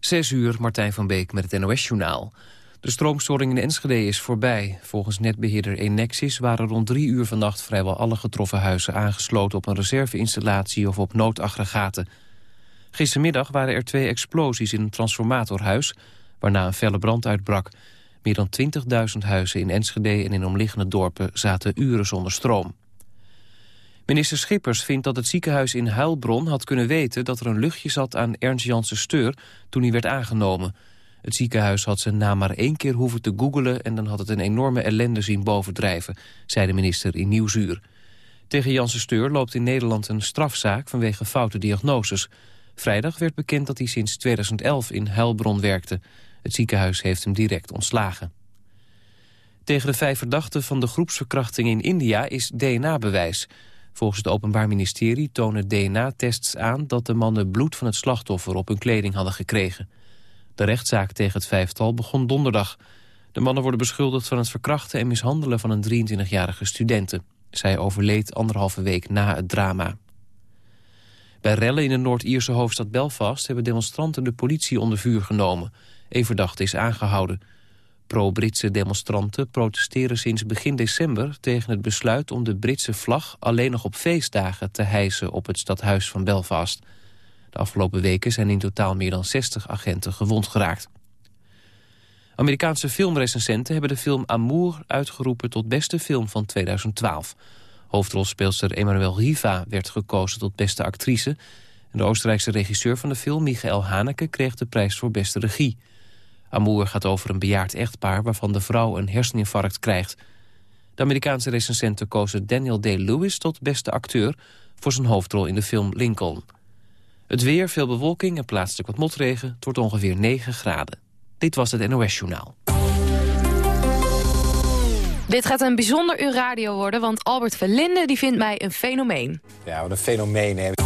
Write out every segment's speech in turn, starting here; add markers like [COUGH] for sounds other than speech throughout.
Zes uur, Martijn van Beek met het NOS-journaal. De stroomstoring in Enschede is voorbij. Volgens netbeheerder Enexis waren rond drie uur vannacht... vrijwel alle getroffen huizen aangesloten op een reserveinstallatie... of op noodaggregaten. Gistermiddag waren er twee explosies in een transformatorhuis... waarna een felle brand uitbrak. Meer dan 20.000 huizen in Enschede en in omliggende dorpen... zaten uren zonder stroom. Minister Schippers vindt dat het ziekenhuis in Huilbron had kunnen weten... dat er een luchtje zat aan Ernst Janssen Steur toen hij werd aangenomen. Het ziekenhuis had zijn naam maar één keer hoeven te googelen... en dan had het een enorme ellende zien bovendrijven, zei de minister in Nieuwsuur. Tegen Janssen Steur loopt in Nederland een strafzaak vanwege foute diagnoses. Vrijdag werd bekend dat hij sinds 2011 in Huilbron werkte. Het ziekenhuis heeft hem direct ontslagen. Tegen de vijf verdachten van de groepsverkrachting in India is DNA-bewijs... Volgens het Openbaar Ministerie tonen DNA-tests aan... dat de mannen bloed van het slachtoffer op hun kleding hadden gekregen. De rechtszaak tegen het vijftal begon donderdag. De mannen worden beschuldigd van het verkrachten en mishandelen... van een 23-jarige studente. Zij overleed anderhalve week na het drama. Bij rellen in de Noord-Ierse hoofdstad Belfast... hebben demonstranten de politie onder vuur genomen. Een verdachte is aangehouden... Pro-Britse demonstranten protesteren sinds begin december tegen het besluit om de Britse vlag alleen nog op feestdagen te hijsen op het stadhuis van Belfast. De afgelopen weken zijn in totaal meer dan 60 agenten gewond geraakt. Amerikaanse filmrecensenten hebben de film Amour uitgeroepen tot beste film van 2012. Hoofdrolspeelster Emmanuel Riva werd gekozen tot beste actrice. En de Oostenrijkse regisseur van de film, Michael Haneke, kreeg de prijs voor beste regie. Amour gaat over een bejaard echtpaar waarvan de vrouw een herseninfarct krijgt. De Amerikaanse recensenten kozen Daniel Day-Lewis tot beste acteur... voor zijn hoofdrol in de film Lincoln. Het weer, veel bewolking en plaatselijk wat motregen. Het wordt ongeveer 9 graden. Dit was het NOS Journaal. Dit gaat een bijzonder uur radio worden, want Albert Verlinde die vindt mij een fenomeen. Ja, wat een fenomeen. Hè.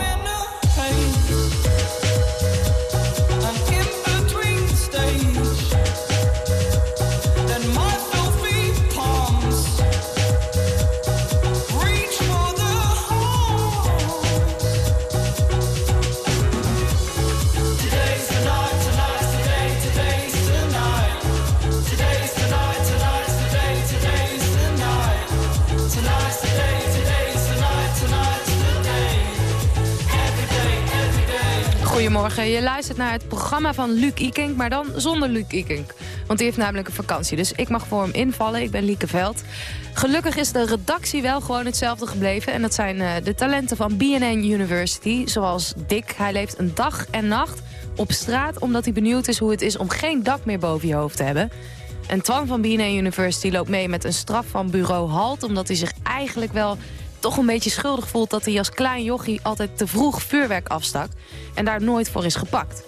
Goedemorgen, je luistert naar het programma van Luc Ikink, maar dan zonder Luc Ikink. Want die heeft namelijk een vakantie, dus ik mag voor hem invallen. Ik ben Lieke Veld. Gelukkig is de redactie wel gewoon hetzelfde gebleven. En dat zijn uh, de talenten van BNN University, zoals Dick. Hij leeft een dag en nacht op straat omdat hij benieuwd is hoe het is om geen dak meer boven je hoofd te hebben. En Twan van BNN University loopt mee met een straf van bureau Halt... omdat hij zich eigenlijk wel toch een beetje schuldig voelt... dat hij als klein jochie altijd te vroeg vuurwerk afstak... en daar nooit voor is gepakt.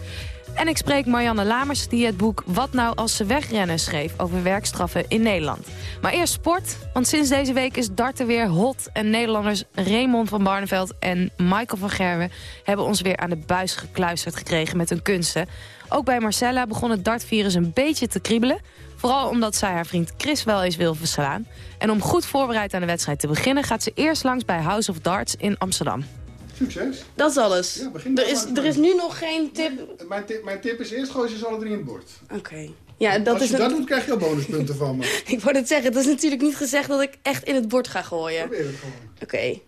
En ik spreek Marianne Lamers, die het boek Wat nou als ze wegrennen schreef... over werkstraffen in Nederland. Maar eerst sport, want sinds deze week is darten weer hot... en Nederlanders Raymond van Barneveld en Michael van Gerwen... hebben ons weer aan de buis gekluisterd gekregen met hun kunsten. Ook bij Marcella begon het dartvirus een beetje te kriebelen... Vooral omdat zij haar vriend Chris wel eens wil verslaan. En om goed voorbereid aan de wedstrijd te beginnen... gaat ze eerst langs bij House of Darts in Amsterdam. Succes. Dat is alles. Ja, begin er, is, er is nu nog geen tip. Mijn, tip. mijn tip is eerst gooi ze alle drie in het bord. Oké. Ja, dat Als je is dat doet, krijg je al bonuspunten van me. [LAUGHS] ik wou het zeggen, het is natuurlijk niet gezegd dat ik echt in het bord ga gooien. Probeer het gewoon. Oké.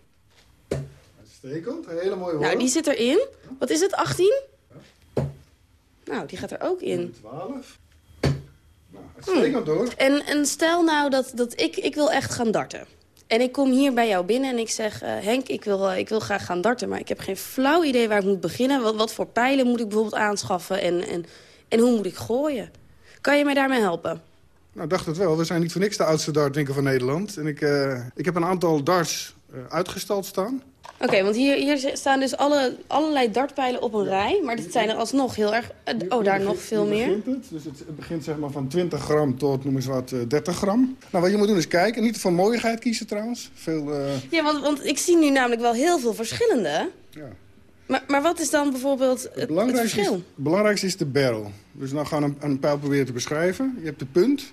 Uitstekend, een hele mooie hoor. Nou, die zit erin. Wat is het, 18? Nou, die gaat er ook in. 12. Nou, uitstekend hoor. En, en stel nou dat, dat ik, ik wil echt gaan darten. En ik kom hier bij jou binnen en ik zeg... eh, Henk, ik wil, eh, ik wil graag gaan darten, maar ik heb geen flauw idee waar ik moet beginnen. Wat, wat voor pijlen moet ik bijvoorbeeld aanschaffen en, en, en hoe moet ik gooien? Kan je mij daarmee helpen? Nou, ik dacht het wel. We zijn niet voor niks de oudste dartwinkel van Nederland. En ik, eh, ik heb een aantal darts uitgestald staan. Oké, want hier, hier staan dus alle, allerlei dartpijlen op een rij. Maar dit zijn er alsnog heel erg... eh, oh, daar nog veel meer. begint het. Dus het, begint zeg maar van 20 gram tot, noem eens wat, eh, 30 gram. Nou, wat je moet doen is kijken. Niet van mooiigheid kiezen trouwens. Veel, eh, Ja, want, want ik zie nu namelijk wel heel veel verschillende. ja. Maar, maar wat is dan bijvoorbeeld het, het, belangrijkste, is, verschil? het belangrijkste is de barrel. Dus nou gaan we een, een pijl proberen te beschrijven. Je hebt de punt.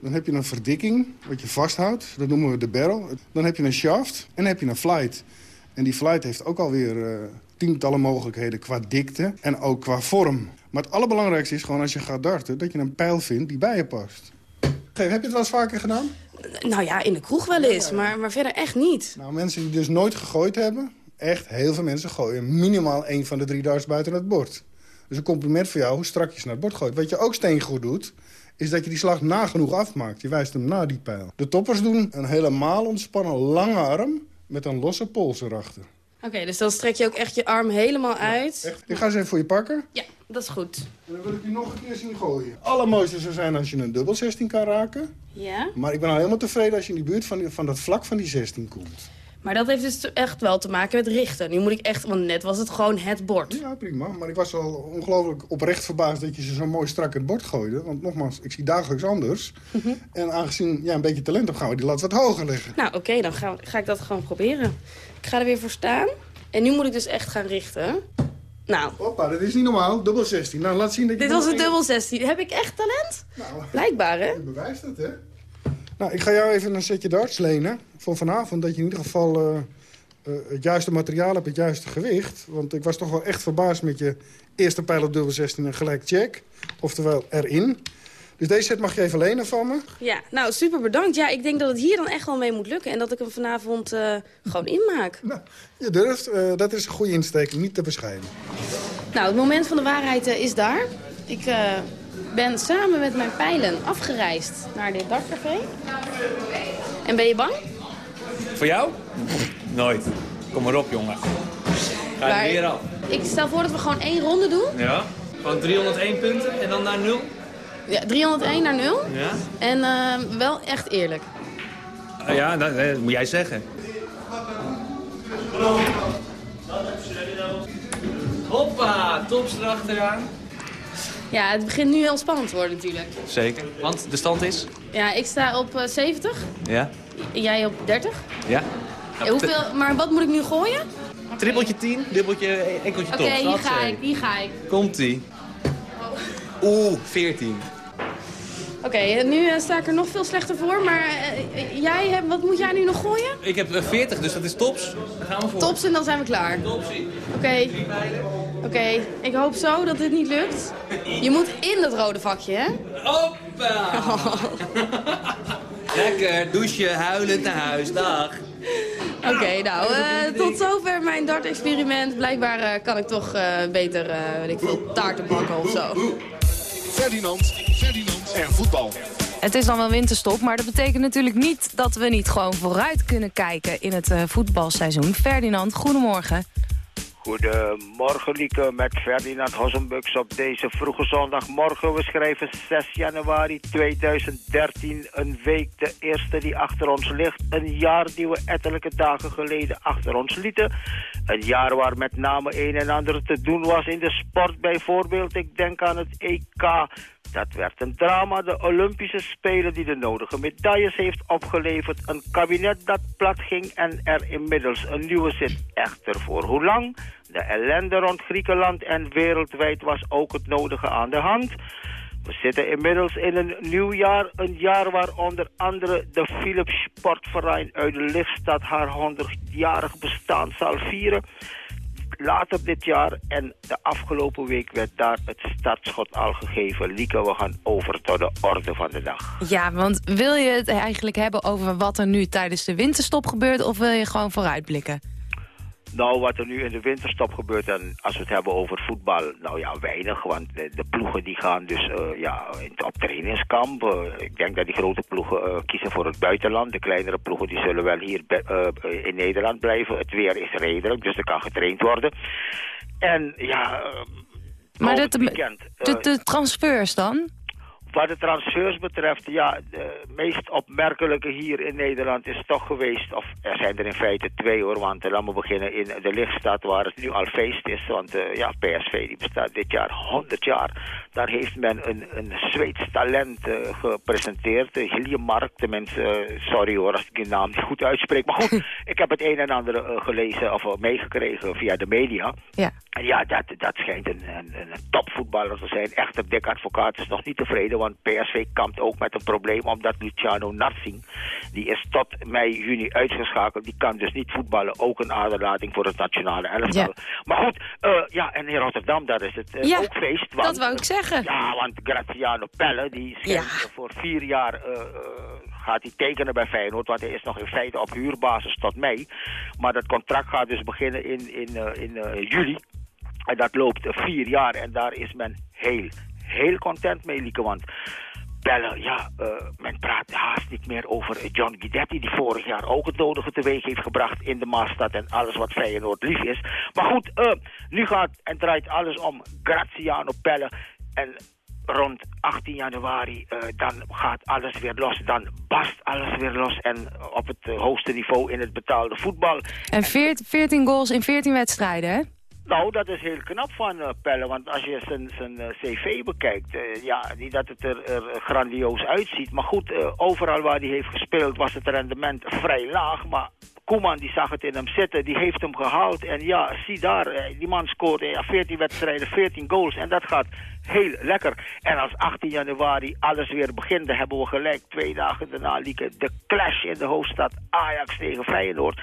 Dan heb je een verdikking, wat je vasthoudt. Dat noemen we de barrel. Dan heb je een shaft en dan heb je een flight. En die flight heeft ook alweer uh, tientallen mogelijkheden qua dikte en ook qua vorm. Maar het allerbelangrijkste is gewoon als je gaat darten... dat je een pijl vindt die bij je past. Geef, heb je het wel eens vaker gedaan? Nou ja, in de kroeg wel eens, maar, maar verder echt niet. Nou, mensen die dus nooit gegooid hebben... echt heel veel mensen gooien minimaal één van de drie darts buiten het bord. Dus een compliment voor jou hoe strak je ze naar het bord gooit. Wat je ook steengoed doet, is dat je die slag nagenoeg afmaakt. Je wijst hem na die pijl. De toppers doen een helemaal ontspannen lange arm met een losse pols erachter. Oké, dus dan strek je ook echt je arm helemaal uit. Echt? Ik ga ze even voor je pakken. Ja, dat is goed. En dan wil ik je nog een keer zien gooien. Allermooiste zou zijn als je een dubbel 16 kan raken. Ja. Maar ik ben al helemaal tevreden als je in die buurt van, van dat vlak van die 16 komt. Maar dat heeft dus echt wel te maken met richten. Nu moet ik echt, want net was het gewoon het bord. Ja, prima. Maar ik was al ongelooflijk oprecht verbaasd dat je ze zo mooi strak het bord gooide. Want nogmaals, ik zie dagelijks anders. Mhm. En aangezien jij een beetje talent hebt, gaan we die lat wat hoger leggen. Nou, oké, dan ga, ga ik dat gewoon proberen. Ik ga er weer voor staan. En nu moet ik dus echt gaan richten. Nou. Hoppa, dat is niet normaal. Dubbel 16. Nou, laat zien dat je... Dit was een dubbel 16. Heb ik echt talent? Nou, Blijkbaar, hè? Je bewijst het, hè? Nou, ik ga jou even een setje darts lenen voor vanavond. Dat je in ieder geval uh, uh, het juiste materiaal hebt, het juiste gewicht. Want ik was toch wel echt verbaasd met je eerste pijl op dubbel 16 en gelijk check. Oftewel erin. Dus deze set mag je even lenen van me. Ja, nou super bedankt. Ja, ik denk dat het hier dan echt wel mee moet lukken. En dat ik hem vanavond uh, gewoon inmaak. Nou, je durft. Uh, dat is een goede insteek, niet te bescheiden. Nou, het moment van de waarheid uh, is daar. Ik ben samen met mijn pijlen afgereisd naar dit dartcafé. En ben je bang? Voor jou? Nooit. Kom maar op, jongen. Ga Maar- er weer af. Ik stel voor dat we gewoon één ronde doen. Ja? Gewoon 301 punten en dan naar 0? Ja, 301 naar 0. Ja? En eh, wel echt eerlijk. Ah, ja, dat, dat moet jij zeggen. Hoppa, tops erachteraan. Ja, het begint nu heel spannend te worden natuurlijk. Zeker. Want de stand is? Ja, ik sta op eh, 70. Ja? Jij op 30. Ja? Ja, hoeveel, maar wat moet ik nu gooien? Trippeltje 10, dubbeltje, enkeltje Oké, tops. hier ga ik, hier ga ik. Komt-ie. Oeh, 14. Oké, en nu eh, sta ik er nog veel slechter voor. Maar eh, jij, hebt, wat moet jij nu nog gooien? Ik heb eh, 40, dus dat is tops. Dan gaan we voor. Tops en dan zijn we klaar. Topsie. Oké, oké. Ik hoop zo dat dit niet lukt. Je moet in dat rode vakje, hè? Hoppa! [LAUGHS] Lekker, douchen, huilend naar huis. Dag. Oké, nou, eh, tot zover mijn dart-experiment. Blijkbaar eh, kan ik toch eh, beter, eh weet ik veel, taarten bakken of zo. Ferdinand, Ferdinand en voetbal. Het is dan wel winterstop, maar dat betekent natuurlijk niet dat we niet gewoon vooruit kunnen kijken in het eh, voetbalseizoen. Ferdinand, goedemorgen. Goedemorgen Lieke met Ferdinand Hossenbux op deze vroege zondagmorgen. We schrijven 6 januari 2013, een week de eerste die achter ons ligt. Een jaar die we ettelijke dagen geleden achter ons lieten. Een jaar waar met name een en ander te doen was in de sport bijvoorbeeld. Ik denk aan het EK. Dat werd een drama. De Olympische Spelen die de nodige medailles heeft opgeleverd. Een kabinet dat plat ging en er inmiddels een nieuwe zit. Echter voor hoe lang? De ellende rond Griekenland en wereldwijd was ook het nodige aan de hand. We zitten inmiddels in een nieuw jaar. Een jaar waar onder andere de Philips Sportverein uit de Lichtstad haar 100-jarig bestaan zal vieren later dit jaar. En de afgelopen week werd daar het startschot al gegeven. Lieke, we gaan over tot de orde van de dag. Ja, want wil je het eigenlijk hebben over wat er nu tijdens de winterstop gebeurt... of wil je gewoon vooruitblikken? Nou, wat er nu in de winterstop gebeurt, en als we het hebben over voetbal, nou ja, weinig. Want de, de ploegen die gaan dus eh, ja, in- op trainingskamp. Eh, ik denk dat die grote ploegen eh, kiezen voor het buitenland. De kleinere ploegen die zullen wel hier in Nederland blijven. Het weer is redelijk, dus er kan getraind worden. En ja, Maar de, weekend, de, de transfers dan? Wat de transfers betreft, ja, de meest opmerkelijke hier in Nederland is toch geweest, of er zijn er in feite twee hoor, want eh, laten we beginnen in de lichtstad waar het nu al feest is, want eh, ja, PSV die bestaat dit jaar 100 jaar. Daar heeft men een, een Zweeds talent eh, gepresenteerd, uh, Hiljemark, tenminste, sorry hoor als ik die naam niet goed uitspreek, maar goed, [LAUGHS] ik heb het een en ander gelezen of meegekregen via de media. Ja. En ja, dat, dat schijnt een, een, een topvoetballer te zijn. Echter, Dick Advocaat is nog niet tevreden, want PSV kampt ook met een probleem, omdat Luciano Narsing, die is tot mei, juni uitgeschakeld, die kan dus niet voetballen. Ook een aderlating voor het nationale elftal. Maar goed, uh, ja, en in Rotterdam, daar is het uh, ja, ook feest. Want, dat wou ik zeggen. Ja, want Graziano Pelle, die schijnt voor vier jaar... Uh, gaat hij tekenen bij Feyenoord, want hij is nog in feite op huurbasis tot mei. Maar dat contract gaat dus beginnen in, in, in juli. En dat loopt vier jaar en daar is men heel, heel content mee, Lieke. Want bellen, ja, uh, men praat haast niet meer over John Guidetti... die vorig jaar ook het nodige teweeg heeft gebracht in de Maastad... en alles wat Feyenoord lief is. Maar goed, uh, nu gaat en draait alles om Graziano Pelle... en rond 18 januari, uh, dan gaat alles weer los. Dan bast alles weer los. En op het hoogste niveau in het betaalde voetbal. En 14 goals in 14 wedstrijden, hè? Nou, dat is heel knap van uh, Pelle, want als je zijn, uh, cv bekijkt, uh, ja, niet dat het er, er grandioos uitziet. Maar goed, overal waar hij heeft gespeeld was het rendement vrij laag, maar Koeman die zag het in hem zitten, die heeft hem gehaald. En ja, zie daar, die man scoort ja, 14 wedstrijden, 14 goals en dat gaat heel lekker. En als 18 januari alles weer begint, dan hebben we gelijk twee dagen daarna, Lieke, de clash in de hoofdstad Ajax tegen Feyenoord.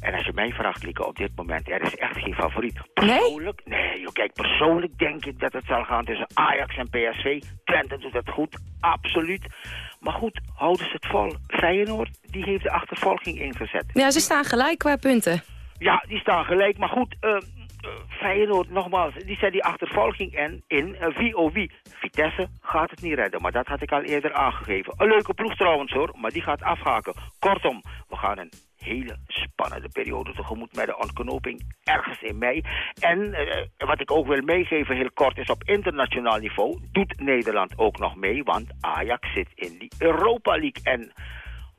En als je mij vraagt, Lieke, op dit moment, er is echt geen favoriet. Persoonlijk, nee, nee joh, kijk, persoonlijk denk ik dat het zal gaan tussen Ajax en PSV. Twente doet het goed, absoluut. Maar goed, houden ze het vol. Feyenoord, die heeft de achtervolging ingezet. Ja, ze staan gelijk qua punten. Ja, die staan gelijk. Maar goed, uh, Feyenoord, nogmaals, die zet die achtervolging in, in oh wie. Vitesse gaat het niet redden, maar dat had ik al eerder aangegeven. Een leuke ploeg trouwens hoor, maar die gaat afhaken. Kortom, we gaan een hele spannende periode tegemoet met de ontknoping ergens in mei. En uh, wat ik ook wil meegeven heel kort is op internationaal niveau doet Nederland ook nog mee, want Ajax zit in die Europa League en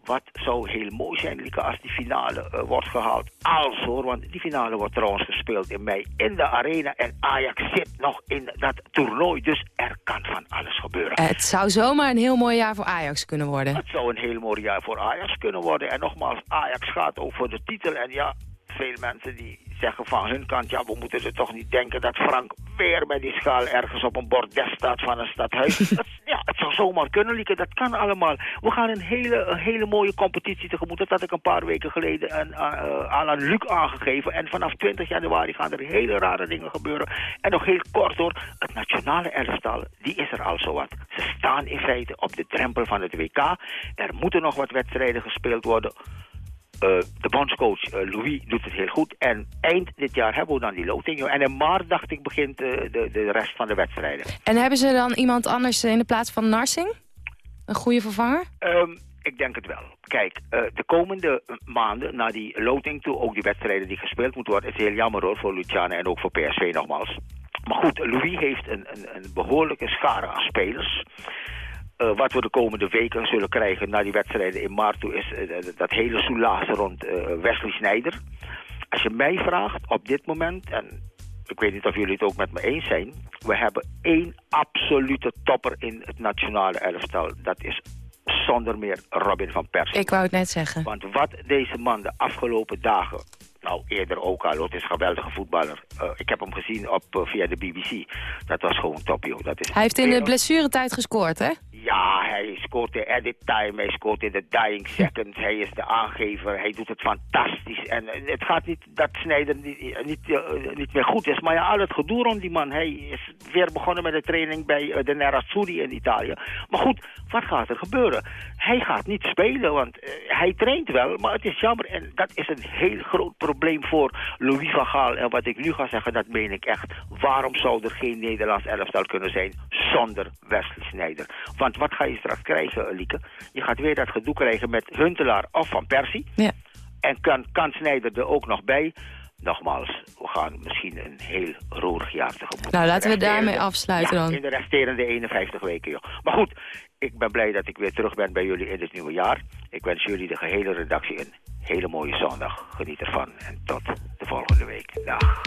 wat zou heel mooi zijn, Lieke, als die finale uh, wordt gehaald. Als hoor, want die finale wordt trouwens gespeeld in mei in de arena. En Ajax zit nog in dat toernooi, dus er kan van alles gebeuren. Het zou zomaar een heel mooi jaar voor Ajax kunnen worden. Het zou een heel mooi jaar voor Ajax kunnen worden. En nogmaals, Ajax gaat over de titel. En ja, veel mensen die zeggen van hun kant... ja, we moeten er toch niet denken dat Frank weer met die schaal... ergens op een bordes staat van een stadhuis. [LAUGHS] dat, ja, het zou zomaar kunnen, Lieke. Dat kan allemaal. We gaan een hele, een hele mooie competitie tegemoet. Dat had ik een paar weken geleden een, uh, aan Luc aangegeven. En vanaf 20 januari gaan er hele rare dingen gebeuren. En nog heel kort hoor, het nationale elftal, die is er al zo wat. Ze staan in feite op de drempel van het WK. Er moeten nog wat wedstrijden gespeeld worden... Uh, de bondscoach uh, Louis doet het heel goed. En eind dit jaar hebben we dan die loting. En in maart, dacht ik, begint uh, de, de rest van de wedstrijden. En hebben ze dan iemand anders in de plaats van Narsing? Een goede vervanger? Um, ik denk het wel. Kijk, de komende maanden, na die loting toe, ook die wedstrijden die gespeeld moeten worden, is heel jammer hoor, voor Luciane en ook voor PSV nogmaals. Maar goed, Louis heeft een, een, een behoorlijke schare aan spelers. Uh, wat we de komende weken zullen krijgen na die wedstrijden in maart toe... is uh, dat hele soelaas rond uh, Wesley Snijder. Als je mij vraagt op dit moment... en ik weet niet of jullie het ook met me eens zijn... we hebben één absolute topper in het nationale elftal. Dat is zonder meer Robin van Persie. Ik wou het net zeggen. Want wat deze man de afgelopen dagen nou, eerder ook al. Het is een geweldige voetballer. Uh, ik heb hem gezien op, uh, via de BBC. Dat was gewoon top, joh. Dat is hij heeft in de blessuretijd gescoord, hè? Ja, hij scoort in edit time, hij scoort in de dying seconds. Hij is de aangever, hij doet het fantastisch. En het gaat niet dat Snijder niet, niet, uh, niet meer goed is. Maar ja, al het gedoe rond die man. Hij is weer begonnen met de training bij de Nerazzurri in Italië. Maar goed, wat gaat er gebeuren? Hij gaat niet spelen, want hij traint wel. Maar het is jammer en dat is een heel groot probleem voor Louis van Gaal. En wat ik nu ga zeggen, dat meen ik echt. Waarom zou er geen Nederlands elftal kunnen zijn zonder Wesley Sneijder? Want wat ga je straks krijgen, Lieke? Je gaat weer dat gedoe krijgen met Huntelaar of Van Persie. Ja. En kan, kan Snijder er ook nog bij? Nogmaals, we gaan misschien een heel roerig jaar tegemoet. Nou, laten we daarmee afsluiten ja, dan. in de resterende 51 weken, joh. Maar goed, ik ben blij dat ik weer terug ben bij jullie in het nieuwe jaar. Ik wens jullie de gehele redactie een hele mooie zondag. Geniet ervan en tot de volgende week. Dag.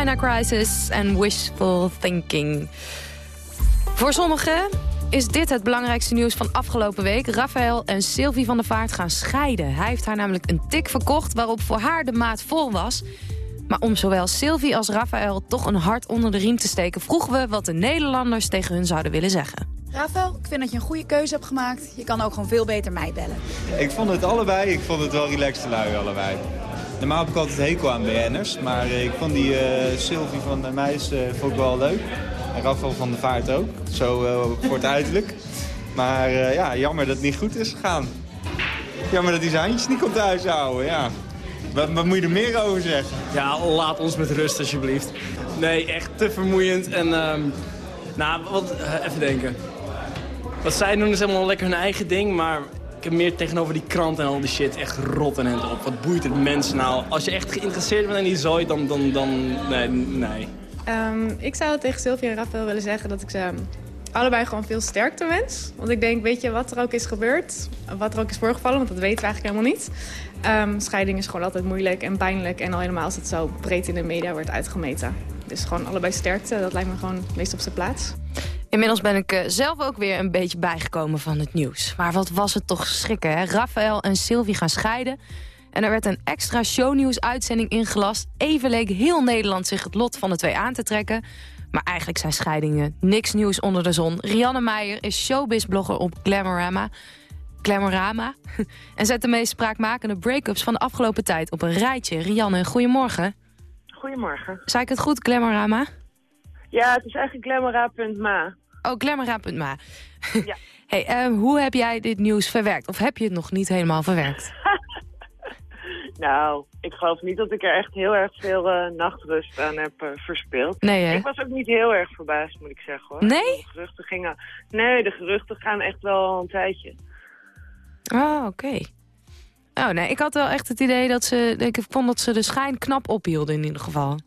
China Crisis en Wishful Thinking. Voor sommigen is dit het belangrijkste nieuws van afgelopen week. Rafael en Sylvie van der Vaart gaan scheiden. Hij heeft haar namelijk een tik verkocht waarop voor haar de maat vol was. Maar om zowel Sylvie als Rafael toch een hart onder de riem te steken... vroegen we wat de Nederlanders tegen hun zouden willen zeggen. Rafael, ik vind dat je een goede keuze hebt gemaakt. Je kan ook gewoon veel beter mij bellen. Ik vond het allebei, ik vond het wel relaxed te lui allebei. Normaal heb ik altijd hekel aan BN'ers, maar ik vond die uh, Sylvie van der Meijs uh, vond wel leuk. En Rafael van der Vaart ook, zo voor het uiterlijk. Maar ja, jammer dat het niet goed is gegaan. Jammer dat hij zijn handjes niet kon thuis houden, ja. Wat, wat, moet je er meer over zeggen? Ja, laat ons met rust alsjeblieft. Nee, echt te vermoeiend. En, uh, nou, wat, even denken. Wat zij doen is helemaal lekker hun eigen ding, maar meer tegenover die krant en al die shit echt rot en het op. Wat boeit het mensen nou? Als je echt geïnteresseerd bent in die zooi, dan... dan, dan nee, nee. Um, ik zou tegen Sylvia en Rafael willen zeggen dat ik ze allebei gewoon veel sterkte wens. Want ik denk, weet je, wat er ook is gebeurd, wat er ook is voorgevallen, want dat weten we eigenlijk helemaal niet. Um, scheiding is gewoon altijd moeilijk en pijnlijk en al helemaal als het zo breed in de media wordt uitgemeten. Dus gewoon allebei sterkte, dat lijkt me gewoon het meest op zijn plaats. Inmiddels ben ik uh, zelf ook weer een beetje bijgekomen van het nieuws. Maar wat was het toch schrikken, hè? Rafael en Sylvie gaan scheiden. En er werd een extra shownieuws-uitzending ingelast. Even leek heel Nederland zich het lot van de twee aan te trekken. Maar eigenlijk zijn scheidingen niks nieuws onder de zon. Rianne Meijer is showbiz-blogger op Glamorama. Glamorama. [LAUGHS] en zet de meest spraakmakende break-ups van de afgelopen tijd op een rijtje. Rianne, goedemorgen. Goedemorgen. Zei ik het goed, Glamorama? Ja, het is eigenlijk glamora.ma. Oh, glamora.ma. Ja. [LAUGHS] hey, uh, hoe heb jij dit nieuws verwerkt? Of heb je het nog niet helemaal verwerkt? [LAUGHS] nou, ik geloof niet dat ik er echt heel erg veel uh, nachtrust aan heb uh, verspeeld. Nee, hè? Ik was ook niet heel erg verbaasd, moet ik zeggen. hoor. Nee? De geruchten gingen... Nee, de geruchten gaan echt wel een tijdje. Oh, oké. Oh, nee, ik had wel echt het idee dat ze... Ik vond dat ze de schijn knap ophielden in ieder geval.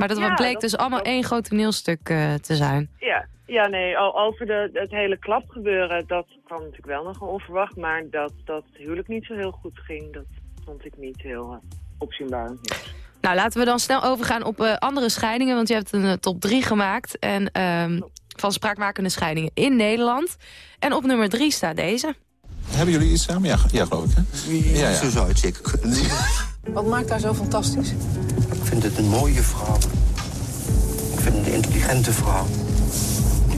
Maar dat ja, bleek dat dus allemaal één groot toneelstuk uh, te zijn. Ja, ja nee, al over de, het hele klapgebeuren, dat kwam natuurlijk wel nog onverwacht. Maar dat, dat het huwelijk niet zo heel goed ging, dat vond ik niet heel uh, opzienbarend. Nou, laten we dan snel overgaan op uh, andere scheidingen. Want je hebt een top 3 gemaakt en, um, van spraakmakende scheidingen in Nederland. En op nummer 3 staat deze. Hebben jullie iets samen? Ja, ja geloof ik. Hè? Ja, ja. Zo zou het zeker kunnen. Wat maakt haar zo fantastisch? Ik vind het een mooie vrouw. Ik vind het een intelligente vrouw.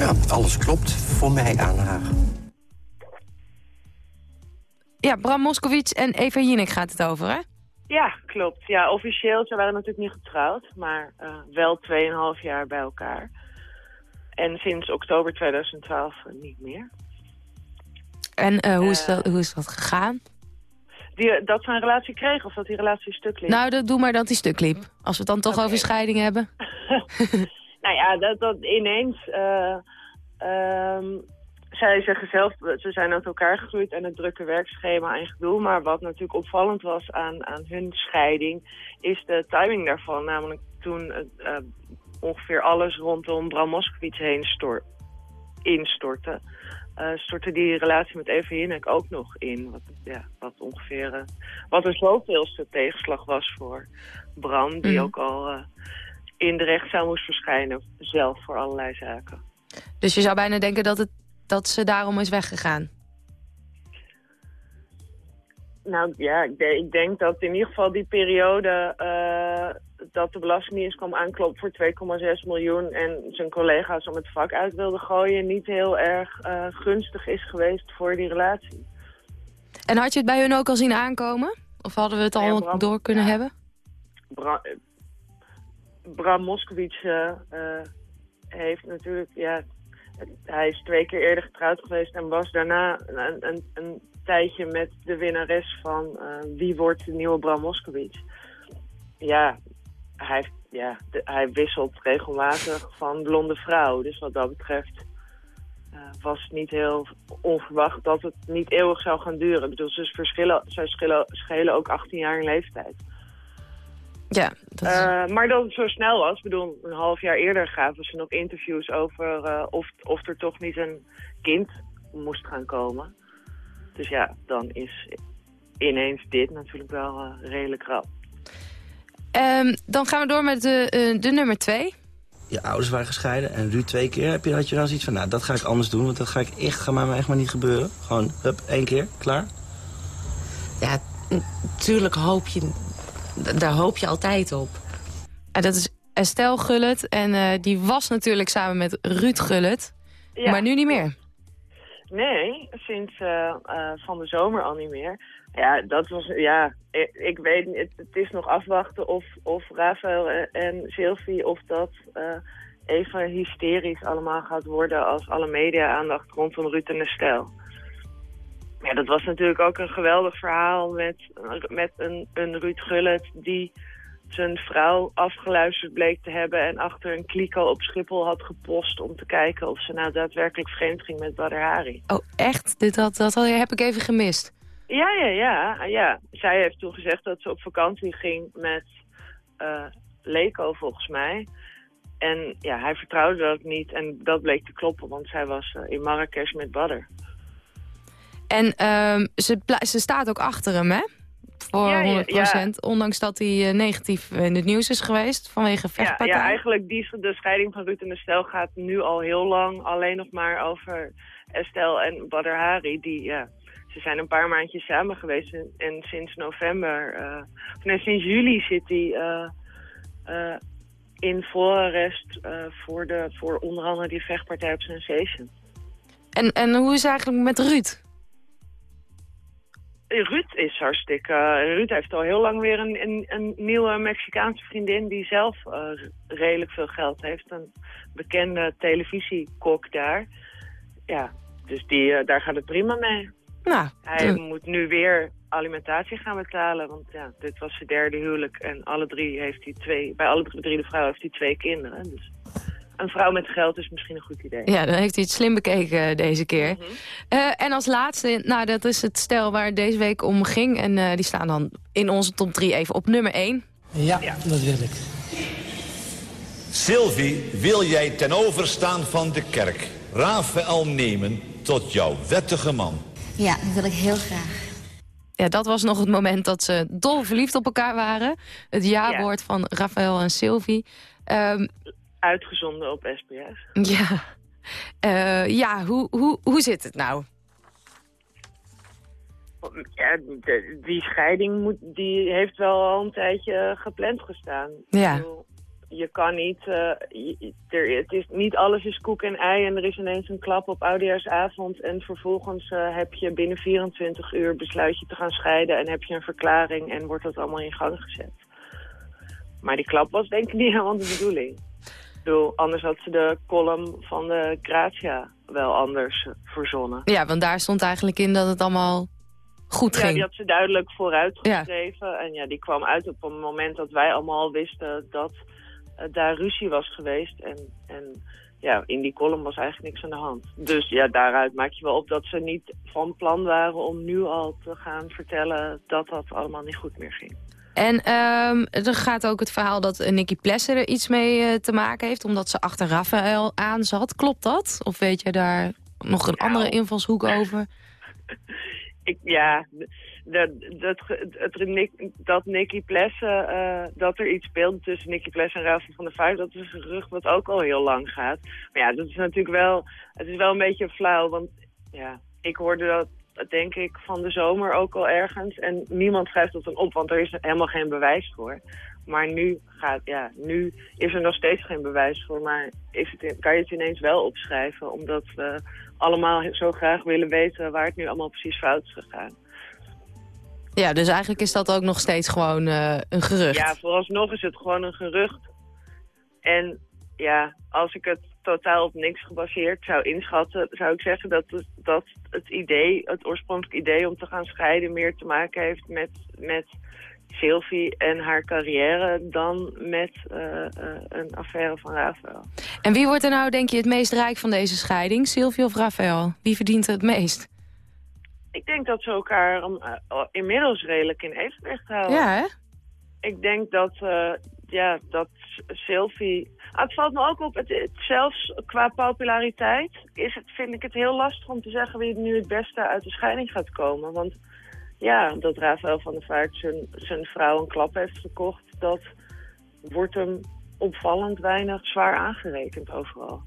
Ja, alles klopt voor mij aan haar. Ja, Bram Moskowitz en Eva Jinek gaat het over, hè? Ja, klopt. Ja, officieel, ze waren natuurlijk niet getrouwd, maar uh, wel 2,5 jaar bij elkaar. En sinds oktober 2012 uh, niet meer. En uh, hoe, is dat, hoe is dat gegaan? Die, dat ze een relatie kreeg of dat die relatie stuk liep? Nou, dat, doe maar dat die stuk liep. Als we het dan toch okay. over scheiding hebben. [LAUGHS] nou ja, dat, dat ineens... Uh, um, zij zeggen zelf, ze zijn uit elkaar gegroeid en het drukke werkschema en gedoe. Maar wat natuurlijk opvallend was aan, aan hun scheiding, is de timing daarvan. Namelijk toen uh, ongeveer alles rondom Bram Moskowitz heen stor instortte. Uh, stortte die relatie met Eva Jinek ook nog in. Wat, ja, wat ongeveer... Uh, wat een zoveelste tegenslag was voor Bram... die mm. ook al in de rechtszaal moest verschijnen. Zelf voor allerlei zaken. Dus je zou bijna denken dat, het, dat ze daarom is weggegaan? Nou ja, ik, de, ik denk dat in ieder geval die periode dat de Belastingdienst kwam aankloppen voor 2,6 miljoen... en zijn collega's om het vak uit wilden gooien... niet heel erg uh, gunstig is geweest voor die relatie. En had je het bij hun ook al zien aankomen? Of hadden we het al ja, door kunnen ja. hebben? Bram Moskowitz uh, uh, heeft natuurlijk... Ja, hij is twee keer eerder getrouwd geweest... en was daarna een, een, een tijdje met de winnares van... wie wordt de nieuwe Bram Moskowitz ja, hij, ja, hij wisselt regelmatig van blonde vrouw. Dus wat dat betreft was het niet heel onverwacht dat het niet eeuwig zou gaan duren. Ik bedoel, ze verschillen, zij schillen, schelen ook 18 jaar in leeftijd. Ja, dat is... uh, maar dat het zo snel was, ik bedoel, een half jaar eerder gaven ze nog interviews over uh, of, of er toch niet een kind moest gaan komen. Dus ja, dan is ineens dit natuurlijk wel redelijk rap. Ehm, dan gaan we door met de, eh, de nummer twee. Je ouders waren gescheiden en Ruud twee keer. Heb je, had je dan zoiets van, nou, dat ga ik anders doen, want dat ga ik echt, gaat mij echt maar niet gebeuren. Gewoon, hup, één keer, klaar? Ja, natuurlijk hoop je, daar hoop je altijd op. En dat is Estelle Gullet en eh, die was natuurlijk samen met Ruud Gullet. Ja. Maar nu niet meer. Nee, sinds eh, eh, van de zomer al niet meer. Ja, dat was, ja, ik, ik weet niet, het, het is nog afwachten of, of Rafael en, Sylvie, of dat eh, even hysterisch allemaal gaat worden als alle media-aandacht rondom Ruud en Estelle. Ja, dat was natuurlijk ook een geweldig verhaal met, met een, een Ruud Gullet die zijn vrouw afgeluisterd bleek te hebben en achter een kliko op Schiphol had gepost om te kijken of ze nou daadwerkelijk vreemd ging met Badr Hari. Oh, echt? Dit had, dat had- heb ik even gemist. Ja, ja, ja, ja. Zij heeft toen gezegd dat ze op vakantie ging met Leko, volgens mij. En ja, hij vertrouwde dat niet en dat bleek te kloppen, want zij was eh, in Marrakesh met Badr. En ehm, ze, ze staat ook achter hem, hè? Voor Ja, ja, 100%. Ondanks dat hij eh, negatief in het nieuws is geweest vanwege vechtpartij. ja, eigenlijk die, de scheiding van Ruud en Estelle gaat nu al heel lang alleen nog maar over Estelle en Badr Hari. Die, ja, ze zijn een paar maandjes samen geweest en, en sinds november, of nee, sinds juli zit hij eh, in voorarrest voor, de, voor onder andere die vechtpartij op Sensation. En, en hoe is het eigenlijk met Ruud? Ruud is hartstikke... eh, Ruud heeft al heel lang weer een, een, een nieuwe Mexicaanse vriendin... die zelf eh, redelijk veel geld heeft. Een bekende televisiekok daar. Ja, dus die, eh, daar gaat het prima mee. Nou, Hij de- moet nu weer alimentatie gaan betalen. Want ja, dit was zijn derde huwelijk. En alle drie heeft hij twee... Bij alle drie de vrouwen heeft hij twee kinderen. Dus een vrouw met geld is misschien een goed idee. Ja, dan heeft hij het slim bekeken eh, deze keer. Eh, en als laatste, nou dat is het stel waar het deze week om ging. En eh, die staan dan in onze top 3 even op nummer 1. Ja, dat wil ik. Sylvie, wil jij ten overstaan van de kerk Rafael nemen tot jouw wettige man? Ja, dat wil ik heel graag. Ja, dat was nog het moment dat ze dol verliefd op elkaar waren. Het ja-woord van Rafael en Sylvie. Ehm, Uitgezonden op SBS. ja, Eh, ja hoe, hoe, hoe zit het nou? Ja, de- die scheiding moet, die heeft wel al een tijdje gepland gestaan. Ja. Bedoel, Je kan niet, eh, je- er, het is, niet alles is koek en ei en er is ineens een klap op oudejaarsavond en vervolgens eh, heb je binnen 24 uur besluit je te gaan scheiden en heb je een verklaring en wordt dat allemaal in gang gezet. Maar die klap was denk ik niet [LAUGHS] helemaal de bedoeling. Bedoel, anders had ze de column van de Grazia wel anders verzonnen. Ja, want daar stond eigenlijk in dat het allemaal goed ja, ging. die had ze duidelijk vooruit geschreven. En ja, die kwam uit op een moment dat wij allemaal al wisten dat eh, daar ruzie was geweest. En, en ja, in die column was eigenlijk niks aan de hand. Dus ja, daaruit maak je wel op dat ze niet van plan waren om nu al te gaan vertellen dat dat allemaal niet goed meer ging. En ehm, er gaat ook het verhaal dat eh, Nicky Plesser er iets mee eh, te maken heeft... omdat ze achter Rafael aan zat. Klopt dat? Of weet je daar nog een andere invalshoek over? [LAUGHS] Ik, ja, dat, dat, het, dat Nicky Plessen, eh, dat er iets speelde tussen Nicky Plessen en Rafael van der Vaart, dat is een gerucht wat ook al heel lang gaat. Maar ja, dat is natuurlijk wel, het is wel een beetje flauw, want ja, ik hoorde dat denk ik van de zomer ook al ergens en niemand schrijft dat dan op, want er is helemaal geen bewijs voor. Maar nu, gaat, ja, nu is er nog steeds geen bewijs voor, maar is het, kan je het ineens wel opschrijven, omdat we allemaal zo graag willen weten waar het nu allemaal precies fout is gegaan. Ja, dus eigenlijk is dat ook nog steeds gewoon uh, een gerucht. Ja, vooralsnog is het gewoon een gerucht. En ja, als ik het totaal op niks gebaseerd zou inschatten, zou ik zeggen dat het, dat het idee, het oorspronkelijke idee om te gaan scheiden meer te maken heeft met, met Sylvie en haar carrière dan met uh, uh, een affaire van Rafael. En wie wordt er nou, denk je, het meest rijk van deze scheiding? Sylvie of Rafael? Wie verdient er het meest? Ik denk dat ze elkaar um, uh, inmiddels redelijk in evenwicht houden. Ja, hè? Ik denk dat, ja, dat Sylvie... Ah, het valt me ook op, het, het, zelfs qua populariteit is het, vind ik het heel lastig om te zeggen wie nu het beste uit de scheiding gaat komen. Want ja, dat Rafael van der Vaart zijn, zijn vrouw een klap heeft gekocht, dat wordt hem opvallend weinig zwaar aangerekend overal.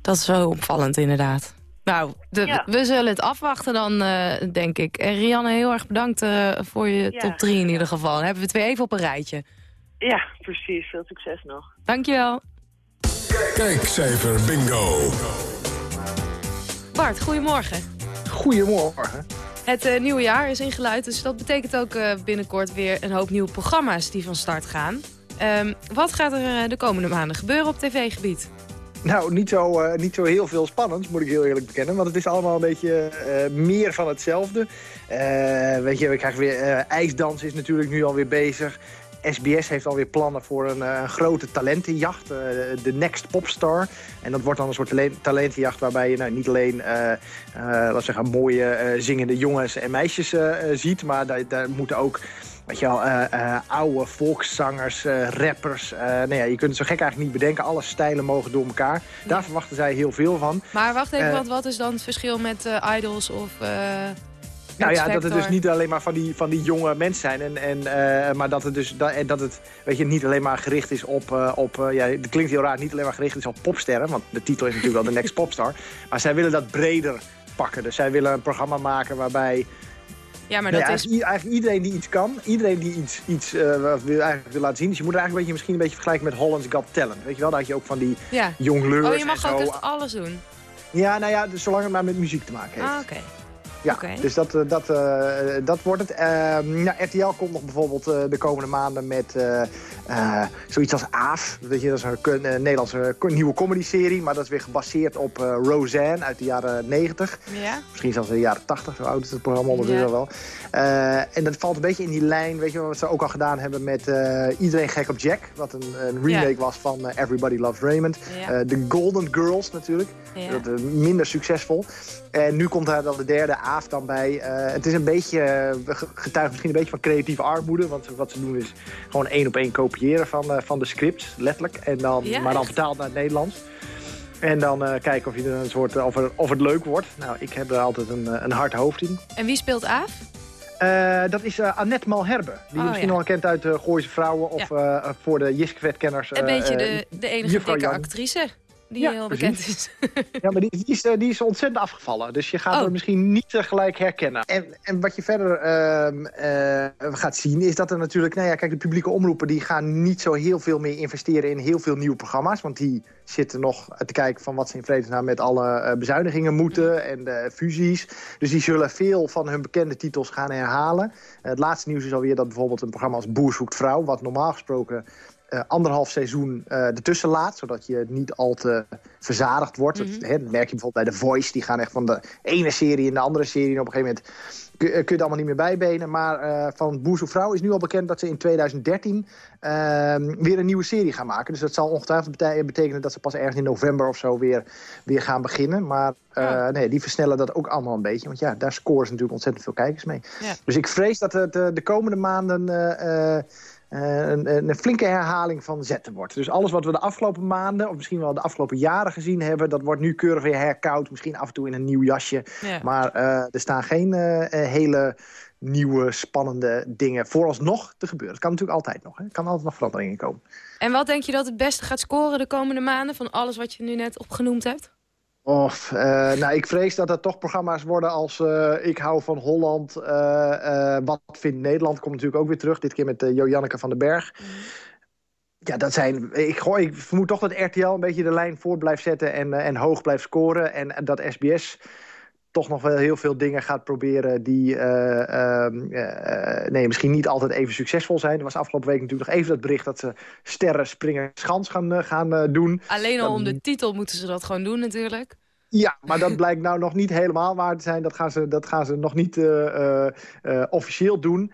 Dat is wel opvallend inderdaad. Nou, de, we zullen het afwachten dan, uh, denk ik. En Rianne, heel erg bedankt uh, voor je ja. top 3 in ieder geval. Dan hebben we twee even op een rijtje. Ja, precies. Veel succes nog. Dankjewel. Kijkcijfer bingo. Bart, goedemorgen. Goedemorgen. Het uh, nieuwe jaar is ingeluid, dus dat betekent ook uh, binnenkort weer een hoop nieuwe programma's die van start gaan. Um, wat gaat er uh, de komende maanden gebeuren op tv-gebied? Nou, niet zo, niet zo heel veel spannends, moet ik heel eerlijk bekennen. Want het is allemaal een beetje meer van hetzelfde. weet je, we krijgen weer ijsdans is natuurlijk nu alweer bezig. SBS heeft alweer plannen voor een, een grote talentenjacht, uh, de Next Popstar. En dat wordt dan een soort talentenjacht waarbij je nou, niet alleen uh, zeggen, mooie zingende jongens en meisjes ziet, maar daar, daar moeten ook Weet je wel, oude volkszangers, rappers. nou ja, je kunt het zo gek eigenlijk niet bedenken. Alle stijlen mogen door elkaar. Daar verwachten zij heel veel van. Maar wacht even, want wat is dan het verschil met idols of... Nou ja, dat het dus niet alleen maar van die, van die jonge mensen zijn. En, en, uh, maar dat het dus dat, dat het weet je, niet alleen maar gericht is op... Uh, op uh, ja, het klinkt heel raar, niet alleen maar gericht is op popsterren. Want de titel is natuurlijk wel de Next Popstar. [LAUGHS] Maar zij willen dat breder pakken. Dus zij willen een programma maken waarbij... Ja, maar nee, dat eigenlijk, is... eigenlijk iedereen die iets kan, iedereen die iets, iets wil, eigenlijk wil laten zien. Dus je moet eigenlijk een beetje, misschien een beetje vergelijken met Holland's Got Talent. Weet je wel, dat had je ook van die ja. jongleurs Oh, je mag ook echt alles doen? Ja, nou ja, dus zolang het maar met muziek te maken heeft. Ah, oké. Okay. Ja, okay. dus dat, dat, uh, dat wordt het. Nou, RTL komt nog bijvoorbeeld uh, de komende maanden met zoiets als Aaf. Weet je, dat is een Nederlandse nieuwe comedy-serie. Maar dat is weer gebaseerd op Roseanne uit de jaren 90. Ja. Misschien zelfs in de jaren 80, zo oud is het programma ondertussen ja. wel. en dat valt een beetje in die lijn, weet je wat ze ook al gedaan hebben met Iedereen Gek op Jack. Wat een, een remake ja. was van Everybody Loves Raymond. De Golden Girls natuurlijk. Dat, minder succesvol. En nu komt daar dan de derde Aaf dan bij. Uh, het is een beetje, uh, getuigt misschien een beetje van creatieve armoede. Want wat ze doen is gewoon één op één kopiëren van, uh, van de scripts, letterlijk. En dan, ja, maar dan vertaald naar het Nederlands. En dan kijken of, je er een soort, of, er, of het leuk wordt. Nou, ik heb er altijd een, een hard hoofd in. En wie speelt Aaf? dat is Annette Malherbe. Die oh, je misschien ja. al kent uit Gooise Vrouwen. Of ja. voor de Jiskvet-kenners. Een beetje de, de enige dikke actrice die ja, heel bekend is. [LAUGHS] ja, maar die, die, is, die is ontzettend afgevallen. Dus je gaat oh. hem misschien niet gelijk herkennen. En, en wat je verder uh, uh, gaat zien is dat er natuurlijk... Nou ja, kijk, de publieke omroepen die gaan niet zo heel veel meer investeren in heel veel nieuwe programma's. Want die zitten nog te kijken van wat ze in vredesnaam met alle uh, bezuinigingen moeten en de fusies. Dus die zullen veel van hun bekende titels gaan herhalen. het laatste nieuws is alweer dat bijvoorbeeld een programma als Boer zoekt vrouw... wat normaal gesproken anderhalf seizoen uh, ertussen laat. Zodat je niet al te verzadigd wordt. Mm -hmm. dat, hè, dat merk je bijvoorbeeld bij The Voice. Die gaan echt van de ene serie in de andere serie. En op een gegeven moment kun, kun je het allemaal niet meer bijbenen. Maar uh, van Boer zoekt vrouw is nu al bekend dat ze in 2013 ehm, weer een nieuwe serie gaan maken. Dus dat zal ongetwijfeld betekenen dat ze pas ergens in november of zo weer, weer gaan beginnen. Maar ja. nee, die versnellen dat ook allemaal een beetje. Want ja, daar scoren ze natuurlijk ontzettend veel kijkers mee. Ja. Dus ik vrees dat het de komende maanden... Uh, een, een, flinke herhaling van zetten wordt. Dus alles wat we de afgelopen maanden, of misschien wel de afgelopen jaren gezien hebben... dat wordt nu keurig weer herkoud. Misschien af en toe in een nieuw jasje. Ja. Maar uh, er staan geen uh, hele nieuwe, spannende dingen vooralsnog te gebeuren. Het kan natuurlijk altijd nog. Hè. Er kan altijd nog veranderingen komen. En wat denk je dat het beste gaat scoren de komende maanden... van alles wat je nu net opgenoemd hebt? Of, uh, nou, ik vrees dat er toch programma's worden als uh, Ik hou van Holland. Uh, wat vindt Nederland? Komt natuurlijk ook weer terug. Dit keer met Jo Janneke van den Berg. Mm. Ja, dat zijn. Ik, gooi, ik vermoed toch dat RTL een beetje de lijn voor blijft zetten en, en hoog blijft scoren. En, en dat SBS toch nog wel heel veel dingen gaat proberen die nee, misschien niet altijd even succesvol zijn. Er was afgelopen week natuurlijk nog even dat bericht dat ze sterren springen schans gaan, gaan doen. Alleen al om de titel moeten ze dat gewoon doen natuurlijk. Ja, maar dat blijkt nou nog niet helemaal waar te zijn. Dat gaan ze, dat gaan ze nog niet uh, uh, uh, officieel doen.